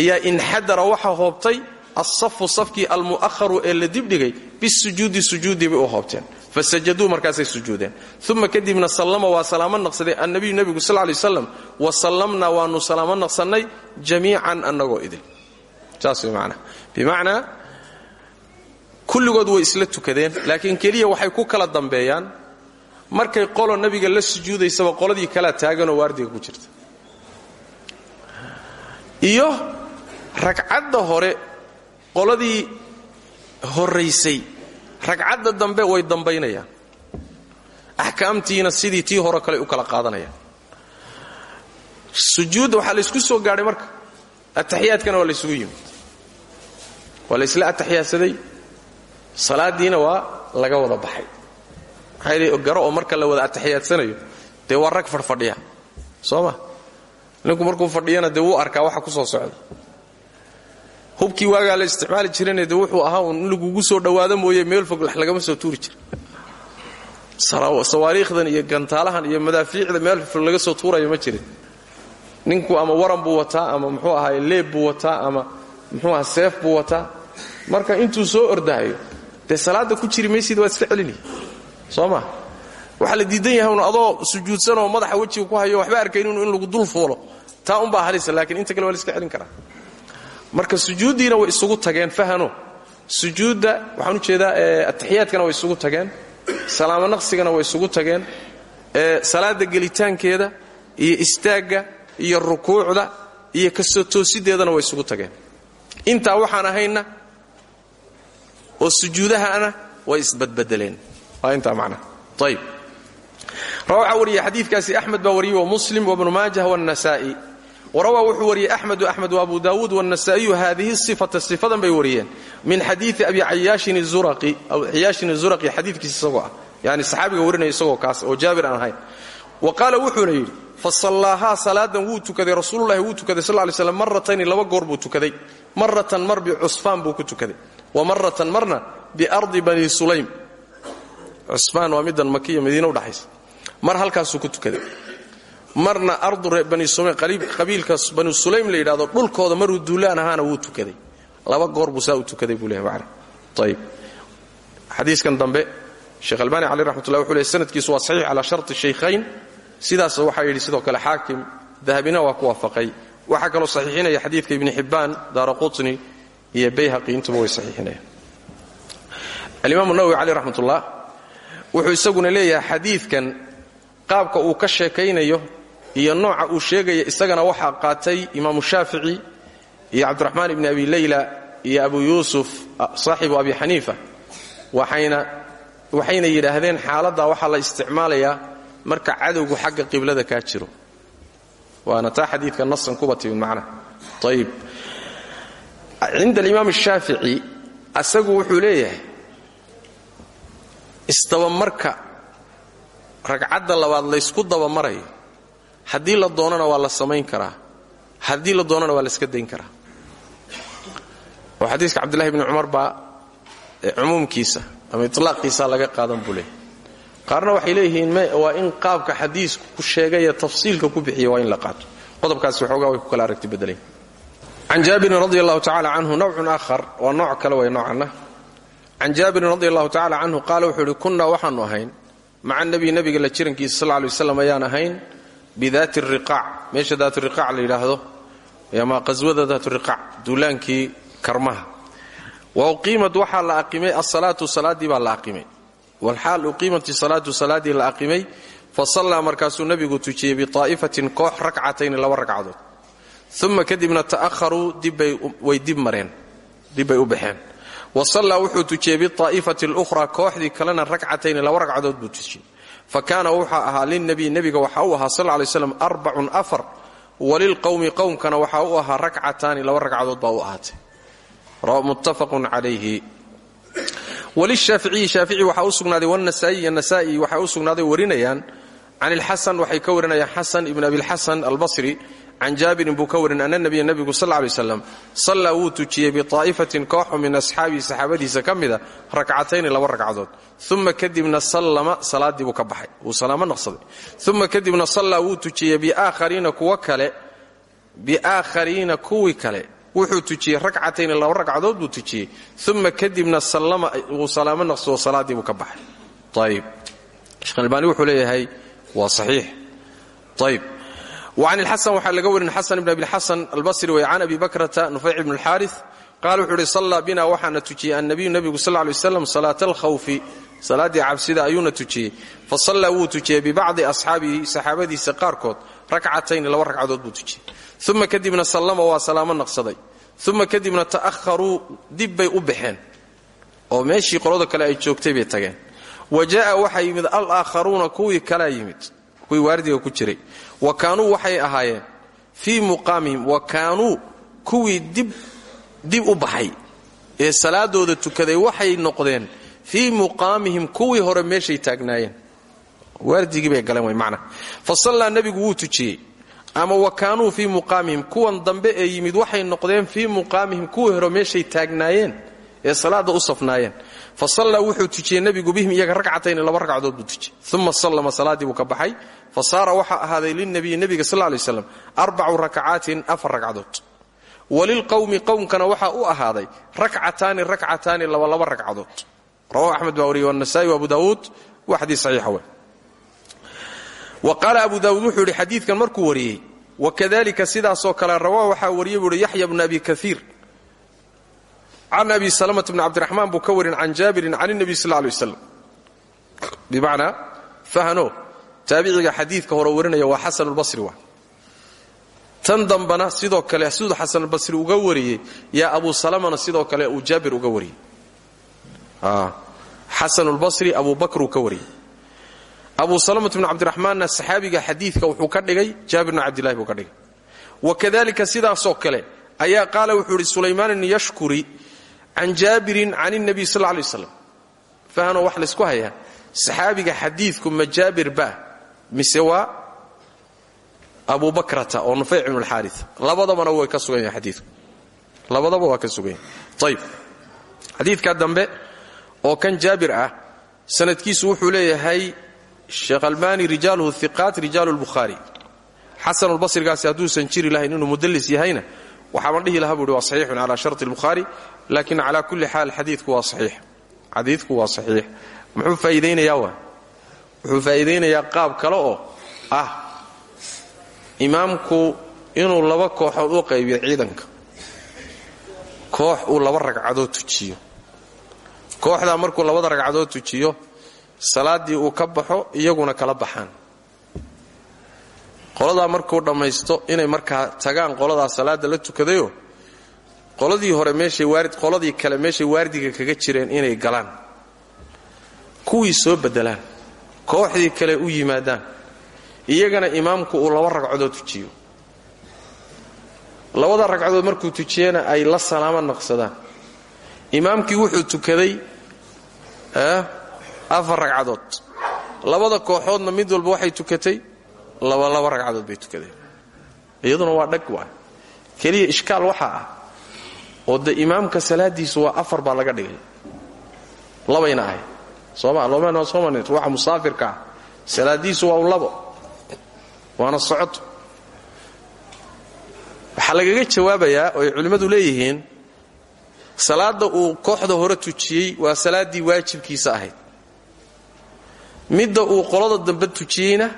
ayaa inxadara waxaa hoobtay asafu safkii almu'aharu ee la dibdhigay bisujuudi sujuudiibay u hoobteen. Fasajaduu markaasay sujuudeen. Uma kadibna sallama waa salaamo naqsaday. Annabiyu nebigu sal lay waslam wa sallamnaa waannu salaamo naqsannay jamiican annagoo idil saas way macnaa. Bimacnaa kulligood way isla tukadeen laakiin waxay ku kala dambeeyaan. Markay qolo nabiga la sujuudaysaba qoladii kalaa taaganoo waardiga ku jirta. Iyo ragcadda hore qoladii horraysay ragcadda dambe way dambaynayaan. Axkaamtiina sidii tii hore kale u kala qaadanayaan. Sujuudda waxaa laysku soo gaadhay marka. Ataxiyaadkana waa laysugu yimid. Waa la ysla ataxiyaadsaday salaadiina waa laga wada baxay. Maxaa garo oo marka la wada atixiyaadsanayo dee waa rag fadhfadhiya soo ma? Ninku markuu fadhiyana dee wuu arkaa waxa ku soo socda hubkii waagaa la isticmaali jirana dee wuxuu ahaa un in lagugu soo dhowaado mooye meel fog lax lagama soo tuuri jira sawaariikhdan iyo gantaalahan iyo madaafiicda meel fog laga soo tuurayo ma jirin. Ninku ama waran buu wataa ama muxuu ahaay leeb buu wataa ama muxuu aha seef buu wataa. Marka intuu soo ordahayo dee salaadda ku jiri maysid waad iska celinaya soo la diidan yahay un adoo sujuudsanoo madaxa wejiga ku hayo waxba arkaynin in lagu dul fuulo. Taa unbaa halisa laakiin inta kale waa iska celin karaa marka sujuuddiina way isugu tageen fahano. Sujuudda waxaan u jeedaa ataxiyaadkana way isugu tageen. Salaamo naqsigana way isugu tageen. Salaada gelitaankeeda iyo istaagga iyo rukuucda iyo ka soo toosideedana way isugu tageen. Intaa waxaan ahayna oo sujuudahana way isbadbedeleen waa intaa macnaha ayb rawaa wariye xadiikaasi axmed baa wariyey wa muslim wabnu warawaa wuxuu wariyey axmedu axmed wa abu daawuud wاnnasaa'iyu haadihi sifata sifadan bay wariyeen min xadiii abi cayaashin zuraqi xadiikiisa isagoo ah yani saxaabiga warinaya isagoo kaas oo jaabir aan ahayn wa qaala wuxuuna yidhi fasallaahaa salaadan wuu tukaday rasuululahi wuu tukaday sal lay slam maratayni laba goor buu tukaday maratan mar bicusfaan buu ku tukaday wa maratan marna biardi bani sulaym cusfaan waa middan makiya madiina udhaxaysa marna ardu qabiilka bani sulaym la dhulkooda maruu duulaan ahaana wuu tukaday. Laba goor buu saa u tukaday buu leeyahay macna. Ayib xadiiskan dambe sheekh albani caleyh raxmatullah wuxuu sanadkiisu waa saxiix calaa sharti shaykhayn. Sidaas waxaa yidhi sidoo kale xaakim dahabina waa ku waafaqay. Waxaa kaloo saxiixinaya xadiidka ibni xibbaan daara qutni iyo bayhaqi intuba way saxiixinayaan. Alimaamu nawowi caleyh raxmatullah wuxuu isaguna leeyahay xadiidkan qaabka uu ka sheekaynayo iyo nooca uu sheegaya isagana waxaa qaatay imaamu shaafici iyo cabdiraxmaan ibni abi leyla iyo abu yuusuf saaxibu abi xaniifa waxayna yidhaahdeen xaaladdaa waxaa la isticmaalayaa marka cadowgu xagga qiblada kaa jiro. Waana taa xadiidka nasan kuba timid macnaha ayib cinda alimaam asagu wuxuu leeyahay isdabamarka ragcadda labaad laysku dabamarayo haddii la doonana waa la samayn karaa. Haddii la doonana waa la iska dayn karaa. Oo xadiiska cabdillahi bni cumar baa cumuumkiisa ama itlaaqiisa laga qaadan buu leeyahy qaarna waxay leeyihiin waa in qaabka xadiisku ku sheegaya tafsiilka ku bixiya waa in la qaato. Qodobkaasi waxoogaa way ku kala aragti bedelayn can jaabirin radi allahu tacala canhu nawcun aakhar waa nooc way noocanna can jaabirin radi allahu tacala canhu qaala wuxuu ihi kunnaa waxaanu ahayn maca nebiy nebiga la jirankiisa sal lay waslam ayaan ahayn bidaati riqaac. Meesha daaturiqaac la yidhaahdo ama qaswada daaturiqaac duulaankii karmaha. Wa uqiimad waxaa la aqimay asalaatu salaaddii baa la aqimay. Walxaal uqiimat salaatu salaaddii la aqimay fa sallaa markaasuu nebigu tujiyey bitaa'ifatin koox rakcatayni laba ragcadood uma kadibna ta'aharuu way dib mareen dibbay u baxeen. Wa sallaa wuxuu tujiyey biaa'ifati lukhraa kooxdii kalena rakcatayni laba ragcadood buu tujiyey fa kaana wuxaa ahaa lilnabiy nebiga waxa uu ahaa sal lay slam arbacun afar. Walilqowmi qowmkana waxaa u ahaa rakcataani laba ragcadood baa u ahaatay. Muttafaqun calayhi. Walishaaficiyi shaafici waxaa u sugnaaday wanasaai iyo nasaa'i waxaa u sugnaaday warinayaan. Can ilxasan waxay ka warinayaan xasan ibn abilxasan albasri can jaabirin buu ka warin ana nabiya nebigu sal lay slam sallaa wuu tujiyey bitaa'ifatin kooxo min asxaabihi saxaabadiisa ka mida rakcatayni laba ragcadood kadibna sallama salaadii buu ka baxay wuu salaamo kadibna sallaa wuu tujiyey biaakhariina kuwa kale biaakhariina kuwii kale wuxuu tujiyey rakcatayni laba ragcadood buu tujiyey kadibna wuu salaamo naqsado salaadii buu ka baxay ayb sheekh albaani leeyahay waa saxiix ayb an اxasan waxaa laga warin xasan bn abi xasan albasri wey can abi bakrata nufayc bn اlxari qaal wuxuu uhi sallaa bina waxaana tujiyey annabiyu nebigu sal lay waslam salaata alkhawfi salaaddii cabsida ayuuna tujiyey fasallaa wuu tujiyey bibacdi asxaabihi saxaabadiisa qaarkood rakcatayni laba ragcadood buu tujiyey uma kadibna sallama waa salaamo naqsaday uma kadibna ta'haruu dib bay u baxeen oo meeshii qolada kale ay joogtay bay kuwii kalea yimid kuwii waardiga ku jiray. Wa kaanuu waxay ahaayeen fii muqaamihim wa kaanuu kuwii dib u baxay ee salaadooda tukaday waxay noqdeen fii muqaamihim kuwii hore meeshay taagnaayeen. Waardigii bay galeen way macna. Fa sallaa nebigu wuu tujiyey. Ama wa kaanuu fii muqaamihim kuwan dambe ee yimid waxay noqdeen fii muqaamihim kuwii hore meeshay taagnaayeen ee salaada u safnaayeen fa sallaa wuxuu tujiyey nebigu bihim iyaga ragcatayni laba ragcadood buu tujiyey. Uma sallama salaaddii buu ka baxay. Fa saara waxaa ahaaday lilnabiyi nebiga sal lay slam arbacu rakcaatin afar ragcadood walilqowmi qowmkana waxaa u ahaaday rakcataani rakcataani labalaba ragcadood rawahu axmed baa wariyey wanasa'i wa abu daawuud waa xadiis saxiixa wey wa qaala abu daawuud wuxuu yidhi markuu wariyey wakadalika sidaasoo kale rawaa waxaa wariyey buu hi yaxya bnu abi kaiir can abi salamata bni cabdiraxmaan buu ka warin can jaabirin can nebi sal lay waslam bimacnaa fahno taabiciga xadiidka hore warinaya waa xasanulbasri wa tan dambana sidoo kale siduu xasanulbasri uga wariyey yaa abu salamana sidoo kale uu jaabir uga wariyey. Xasanulbasri abu bakruu ka wariyey. Abu salamat bn cabdiraxmaanna saxaabiga xadiidka wuxuu ka dhigay jaabir bn cabdillahi buu ka dhigay. Wakadalika sidaasoo kale ayaa qaala wuxuu ihi sulaymaan ibni yashkuri can jaabirin can اnebiy sal lay waslam fahno wax laysku hayaa saxaabiga xadiidku ma jaabir ba mise abu bakrata oo nufayc ibn اlxaari labadabana way ka sugan yahay xadiidku labadaba waa ka sugan yahay ayb xadiidka dambe oo kan jaabir ah sanadkiisu wuxuu leeyahay sheekh albani rijaaluhu iqaat rijaalu lbukhaari xasanulbasrigaasi hadduusan jiri lahayn inuu mudallis yahayna waxaaban dhihi lahaa buuhi waa saxiixun cala sharti laakin cala kulli xaal xadiidku waa saxiix. Xadiidku waa saxiix. Muxuu faa'iidaynayaa waa? Wuxuu faa'iidaynayaa qaab kale oo ah imaamku inuu laba kooxood u qaybiyo ciidanka. Koox uu laba ragcadood tujiyo. Kooxdaa markuu labada ragcadood tujiyo salaaddii uu ka baxo iyaguna kala baxaan. Qoladaa markuu dhammaysto inay markaa tagaan qoladaa salaada la tukadayo qoladii hore meeshay waarid qoladii kale meeshay waardiga kaga jireen inay galaan. Kuwii soo beddelaan kooxdii kale u yimaadaan iyagana imaamku uu laba ragcadood tujiyo. Labada ragcadood markuu tujiyana ay la salaamo naqsadaan imaamkii wuxuu tukaday afar ragcadood. Labada kooxoodna mid walba waxay tukatay labalaba ragcadood bay tukadeen. Iyaduna waa dhag waa keliya ishkaal waxaa ah oo de imaamka salaadiisu waa afar baa laga dhigay. Labayna ahay. Soo marin ruuxa musaafirka ah. Salaadiisu waa un labo. Waana socoto waxaa lagaga jawaabayaa oo ay culimmadu leeyihiin salaadda uu kooxda hore tujiyey waa salaaddii waajibkiisa ahayd. Midda uu qolada dambe tujiyeyna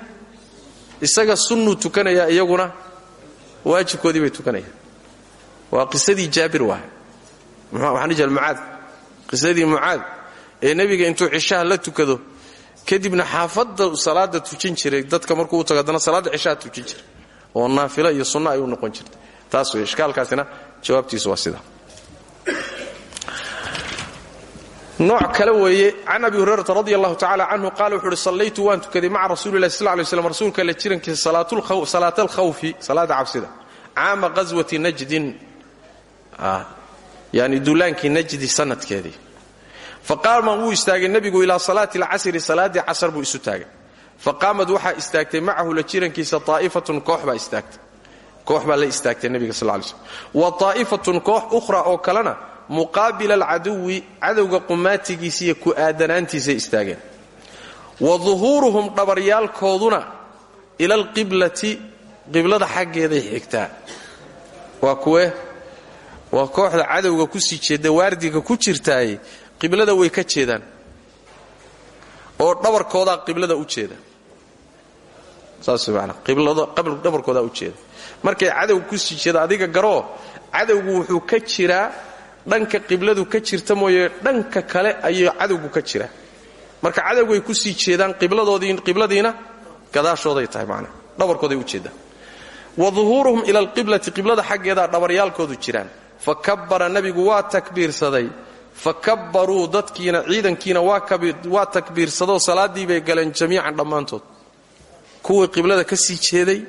isaga sunnuu tukanayaa iyaguna waajibkoodii bay tukanayaan waa qisadii jaabir waay. Mucaad. Qisadii mucaad ee nebiga intuu cishaha la tukado kadibna xaafadda salaada tujin jiray dadka markuu u tago haddana salaadda tujin jiray. Oo naafilo iyo sunno ay u noqon jirtay taas wey ishkaalkaasina jawaabtiisu waa sidaa nooc kale weeye can abi hurayrata radi allahu tacala canhu qaala waan tukaday maca rasuuli lahi sal lay slam rasuulka la jirankiisa salaat alkhawfi salaada cabsida caama qaswati najdin yani duulaankii najdi sanadkeedii faqaama wuu istaagay nebigu ilaa salaati alcasri salaaddii casar buu isu taagay. Faqaamad waxaa istaagtay macahu la jirankiisa aa'ifatun koox baa istaagtay. Koox baa la istaagtay nebiga sal lay wa aa'ifatun koox ukhra oo kalena muqaabila alcaduwi cadowga qumaatigiisa iyo ku aadanaantiisay istaageen. Wa duhuuruhum dhabaryaalkooduna ila alqiblati qiblada xaggeeday xigtaa. Waa kuwe waa kooxda cadowga ku sii jeeda waardiga ku jirtaaye qiblada way ka jeedaan. Oo dhabarkoodaa qiblada u jeeda. Saas maanaa dhabarkoodaa u jeeda. Markay cadowga ku sii jeeda adiga garoo cadowgu wuxuu ka jiraa dhanka qibladu ka jirta mooye dhanka kale ayuu cadowgu ka jiraa. Marka cadowgay ku sii jeedaan qibladiina gadaashooday tahay manaa dhabarkooday u jeedaan. Wa duhuuruhum ila alqiblati qiblada xaggeedaa dhabaryaalkoodu jiraan fa nebigu waa takbiirsaday. Fa kabbaruu dadkiina ciidankiina waa takbiirsadoo salaaddii bay galeen jamiican dhammaantood. Kuwii qiblada ka sii jeeday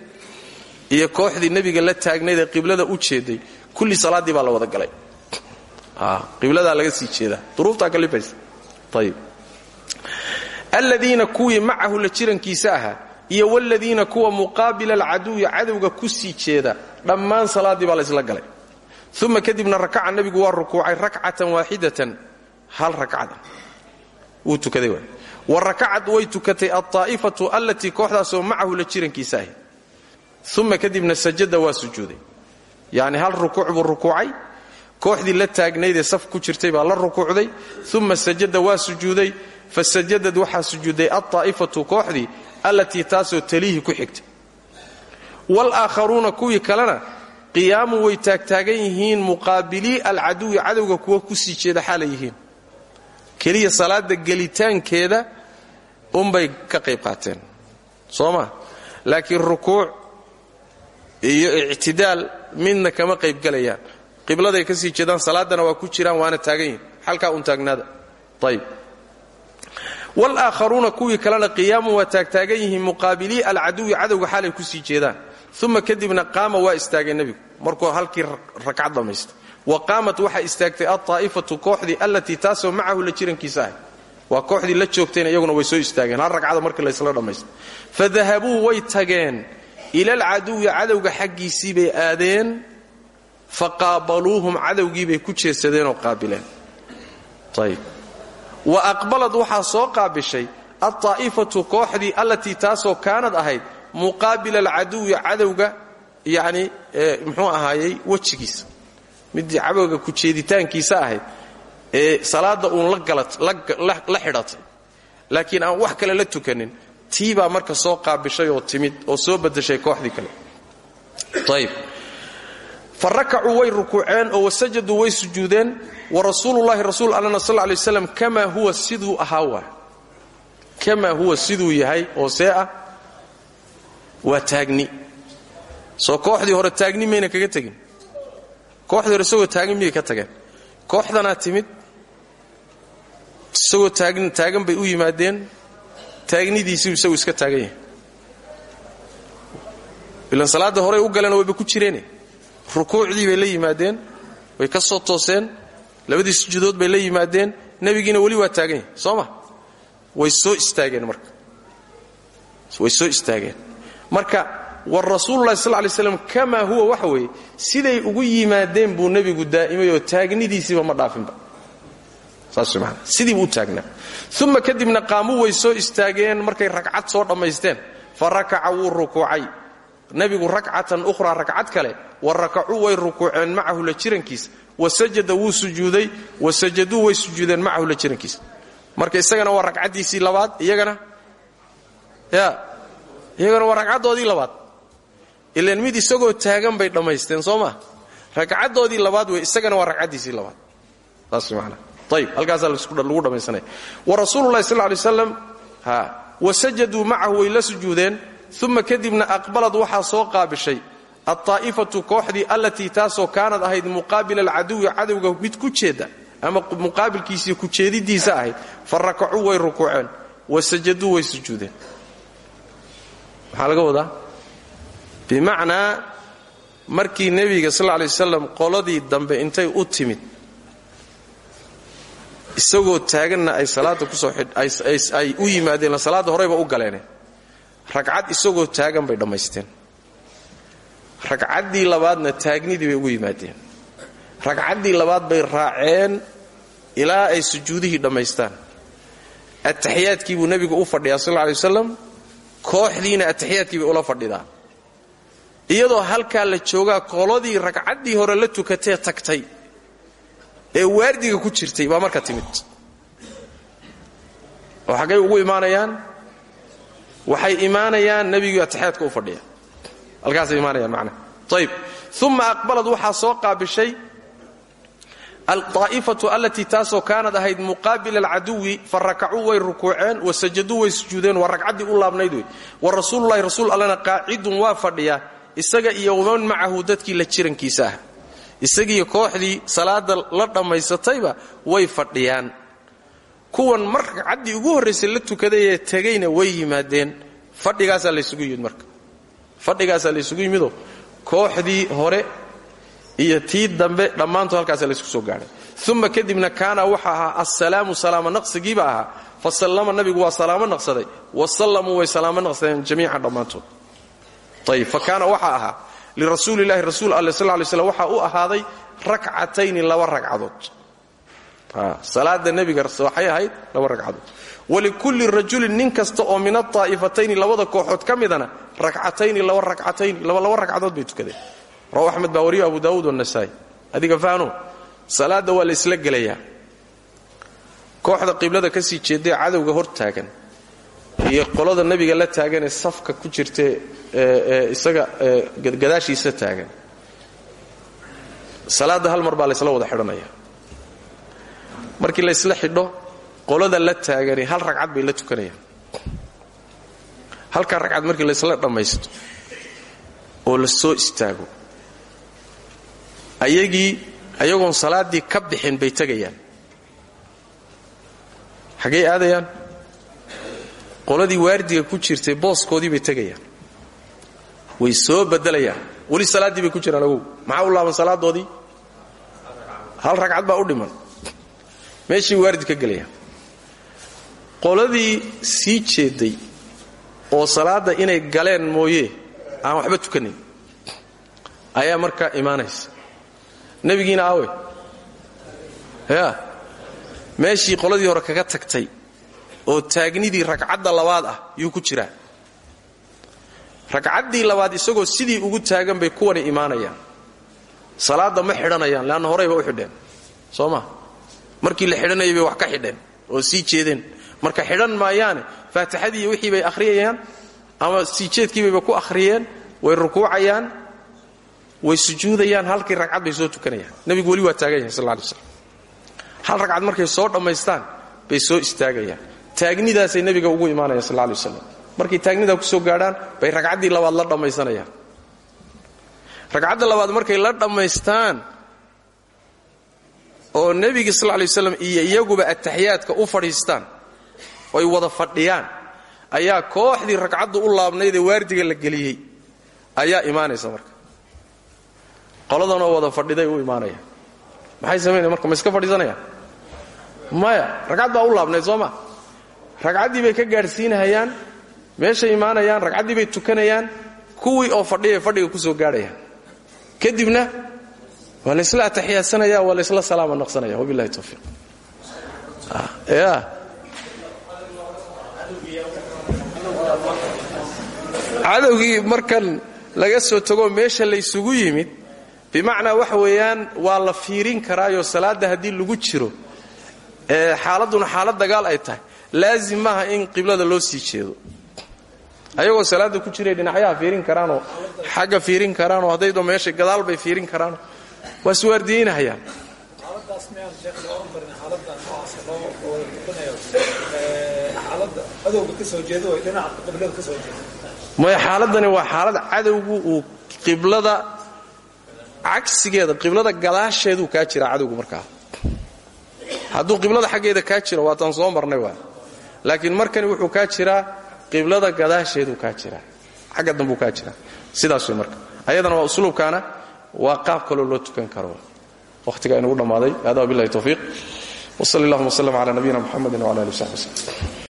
iyo kooxdii nebiga la taagnayd ee qiblada u jeeday kulli salaaddii baa la wada galay. Qibladaa laga sii jeedaa. Duruuftaa kalifaysa ayib aladiina kuwii macahu la jirankiisa ahaa iyo wladiina kuwa muqaabila alcaduwi cadowga ku sii jeeda dhammaan salaaddii baa laysla galay uma kadibna rakaca nebigu waa rukuucay rakcatan waaxidatan hal rakcada wuu tukaday wa rakacad way tukatay alطaa'ifatu allatii kooxdaasoo macahu la jirankiisa ahayd uma kadibna sajada waa sujuuday. Yacni hal rukuuc buu rukuucay. Kooxdii la taagnaydee saf ku jirtay baa la rukuucday. Uma sajada waa sujuuday. Fasajadad waxaa sujuuday alطaa'ifatu kooxdii allatii taasoo taliihi ku xigtay. Walaakharuuna kuwii kalena qiyaamun way taagtaagan yihiin muqaabilii alcaduwi cadowga kuwa ku sii jeeda xaalay yihiin. Keliya salaada gelitaankeeda unbay ka qayb qaateen. Soo ma? Laakiin rukuuc iyo ictidaal midna kama qaybgelayaan qibladay ka sii jeedaan salaadana waa ku jiraan waana taagan yihiin xalkaa un taagnaada. Ayb walaakharuuna kuwii kalena qiyaamun waa taagtaagan yihiin muqaabilii alcaduwi cadowga xaalay ku sii jeedaan uma kadibna qaama waa istaagay nebigu. Markuu halkii rakcad dhammaystay wa qaamat waxaa istaagtay alطaa'ifatu kooxdii allatii taasoo macahu la jirankiisa ahay. Waa la joogtayna iyaguna way soo istaageen. Hal ragcada markii laysla dhammaystay fadahabuu way tageen. Ila alcaduwi cadowga xaggiisii bay aadeen. Faqaabaluuhum cadowgiibay ku jeesadeenoo qaabileen. Ayb wa aqbalad waxaa soo qaabishay alطaa'ifatu kooxdii allatii taasoo kaanad ahayd muqaabila alcaduwi cadowga yacni muxuu ahaayey wejigiisa. Midii cadowga ku jeeditaankiisa ahayd ee salaadda uun la xidhatay. Laakiin aan wax kale la tukanin tii marka soo qaabishay oo timid oo soo badashay kooxdii kale. Ayb fa way rukuuceen oo wasajaduu way sujuudeen wa rasuululahi rasuul allana sal lay waslam kamaa huwa siduu ahaa waa kamaa huwa siduu yahay oo see ah waa taagni. Soo kooxdii hore taagni mayna kaga tegin. Kooxdii hore isagoo taagni miyay ka tageen? Kooxdanaa timid isagoo taagan bay u yimaadeen. Taagnidiisiu isagu iska taagan yahay. Ilan salaadda u galeen wayba ku jireene. Rukuucdii bay la yimaadeen way ka soo tooseen. Labadii sujuudood bay la yimaadeen. Nebigiina weli waa taagan yahay. Soo ma? Way soo istaageen marka. Way soo istaageen marka warasuululahi sal lay slam kamaa huwa waxa weeye siday ugu yimaadeen buu nebigu daa'imay oo taagnidiisiiba ma dhaafinba. Saas man sidii buu u taagnaa. Kadibna qaamuu way soo istaageen markay ragcad soo dhammaysteen. Fa rakaca wuu rukuucay. Nebigu rakcatan ukhraa ragcad kale wa rakacuu way rukuuceen macahu la jirankiisa. Wa sajada wuu sujuuday wa sajaduu way sujuudeen macahu la jirankiisa. Marka isagana waa ragcaddiisii labaad iyagana? Ya iyagana waa ragcaddoodii labaad. Ilan mid isagoo taagan bay dhammaysteen soo ma? Labaad wey isagana waa ragcaddiisii labaad. Saas maanaa ayib halkaasaa lagu dhammaysanaya wa rasuululahi sal lay slam wa sajaduu macahu way la sujuudeen uma kadibna aqbalad waxaa soo qaabishay altaa'ifatu kooxdii allatii taasoo kaanad ahayd muqaabila alcaduwi cadowga mid ku jeeda ama muqaabilkiisii ku jeedidiisa ahayd fa rakacuu way rukuuceen wa sajaduu way sujuudeen maxaa laga wadaa? Bimacnaa markii nebiga sal lay wasalam qoladii dambe intay u timid isagoo taaganna ay salaada ku soo ay u yimaadeen salaadda horeyba u galeene ragcad isagoo taagan bay dhammaysteen. Ragcaddii labaadna taagnidii bay ugu yimaadeen. Ragcaddii labaad bay raaceen ilaa ay sujuudihii dhammaystaan. Ataxiyaadkii buu nebigu u fadhiyaa sal lay wasalam kooxdiina ataxiyaadkii bay ula fadhidaa iyadoo halkaa la joogaa qoladii ragcaddii hore la tukatee tagtay ee waardiga ku jirtay baa marka timid. Oo xaggay ugu imaanayaan waxay imaanayaan nebigii ataxiyaadka u fadhiya. Halkaasay imaanayaan macnaha. Ayib uma aqbalad waxaa soo qaabishay alطaa'ifatu allatii taasoo kaanad ahayd muqaabila alcaduwi fa rakacuu way rukuuceen wa sajaduu way sujuudeen waa ragcaddii u laabnayd wey wa rasuululahi rasuul allana qaacidun waa fadhiyaa isaga iyo waman macahu dadkii la jirankiisa ah. Isagiiyo kooxdii la dhammaysatayba way fadhiyaan. Kuwan mar ragcaddii ugu horraysay la tukadayee tegayna way yimaadeen. Fadhigaasaa laysugu yimid marka. Fadhigaasaa laysugu yimidoo kooxdii hore iyo tii dambe dhammaantood halkaasa laysku soo gaadhay. Uma kadibna kaana waxa ahaa assalaamu salaamo naqsigiiba ahaa. Fa sallama nabigu waa salaamo naqsaday. Wa sallamuu way salaamo naqsadeen jamiican dhammaantood. Ayib fa kaana waxaa ahaa lirasuulilahi rasuul alle sal lay slam waxaa u ahaaday rakcatayni laba ragcadood. Salaada nebiga waxay ahayd laba ragcadood. Walikulli rajulin nin kasta oo min aaa'ifatayni labada kooxood ka midana rakcatayni laba rakcatayni laba ragcadood bay tukadeen raw axmed baa wariyo abu daawuud wanasaa'i adiga faano salaadda waa la isla gelayaa. Kooxda qiblada ka sii jeedae cadowga hor taagan iyo qolada nebiga la taaganee safka ku jirtae isaga gadaashiisa taagan. Salaadda hal mar baa laysla wada xidhanaya markii laysla xidho qolada la taagani hal ragcad bay la tukanayaan. Halkaa ragcad markii laysla dhammaysto oo la soo istaago ayagii ayagoon salaaddii ka bixin bay tegayaan xaggay aadayaan? Qoladii waardiga ku jirtay booskoodii bay tegayaan way soo beddelayaan weli salaaddii bay ku jiraan agow maxaa u laaban salaadoodii hal ragcad baa u dhiman. Meeshii waardi ka qoladii sii jeeday oo salaadda inay galeen mooye aan waxba tukanayn ayaa markaa imaanaysa nebigiina aawe. Ya meeshii qoladii hore kaga tagtay oo taagnidii ragcadda labaad ah yuu ku jiraa. Ragcaddii labaad isagoo sidii ugu taagan bay kuwani imaanayaan. Salaadda ma xidhanayaan leanna horeyba u xidheen. Soo ma? Markii la xidhanayay bay wax ka xidheen oo sii jeedeen. Marka xidhan maayaane faatixadii wixii bay akhriyayaan ama sii jeedkiibayba ku akhriyeen way rukuucayaan way sujuudayaan halkii ragcad bay soo tukanayaan. Nebigu weli waa taagan yahay sal lay slam hal ragcad markay soo dhammaystaan bay soo istaagayaan. Taagnidaasay nebiga ugu imaanayaan sal lay waslam markay taagnidaa ku soo gaadhaan bay ragcaddii labaad la dhammaysanayaan. Ragcadda labaad markay la dhammaystaan oo nebiga sal lay waslam iyo iyaguba ataxiyaadka u fadhiistaan oy wada fadhiyaan. Ayaa kooxdii ragcaddu u laabnaydee waardiga la geliyey. Ayaa imaanaysa marka qoladanoo wada fadhiday u imaanayaan maxay samaynaya marka ma iska fadhiisanayaan? Maya ragcad baa u laabnayd soo ma? Bay ka gaadhsiinahayaan meeshay imaanayaan ragcaddii bay tukanayaan kuwii oo fadhiyay fadhiga ku soo gaadhayaan. Kadibna waa laysla ataxiyaadsanaya waa laysla salaama naqsanaya wabilahi towfiiq ya. Cadowgii markan laga soo tago meesha laysugu yimid bimacnaa waxa weeyaan waa la fiirin karaayoo salaadda haddii lagu jiro ee xaaladduna xaalad dagaal ay tahay. Laazim maaha in qiblada loo sii jeedo. Ayagoo salaadda ku jiray dhinacyaha fiirin karaanoo xagga fiirin karaanoo haddaydo meesha gadaal bay fiirin karaanoo. Waa iswaardiyeynahayaan maya xaaladani waa xaalad cadowgu uu qiblada cagsigeeda qiblada gadaasheeduu kaa jira cadowgu markaa. Hadduu qiblada xaggeeda kaa jiro waataan soo marnay waa. Laakiin markani wuxuu kaa jiraa qiblada gadaasheeduu kaa jiraa xagga dambuu kaa jiraa sidaas way marka. Ayadana waa usluubkaana waa qaab kaloo loo tukan karo. Wakhtigaa inugu dhammaaday. Hada wabillahi tawfiiq. Wsal allahuma wslm cala nabiyina muxamedi wala ali w saxbi wslm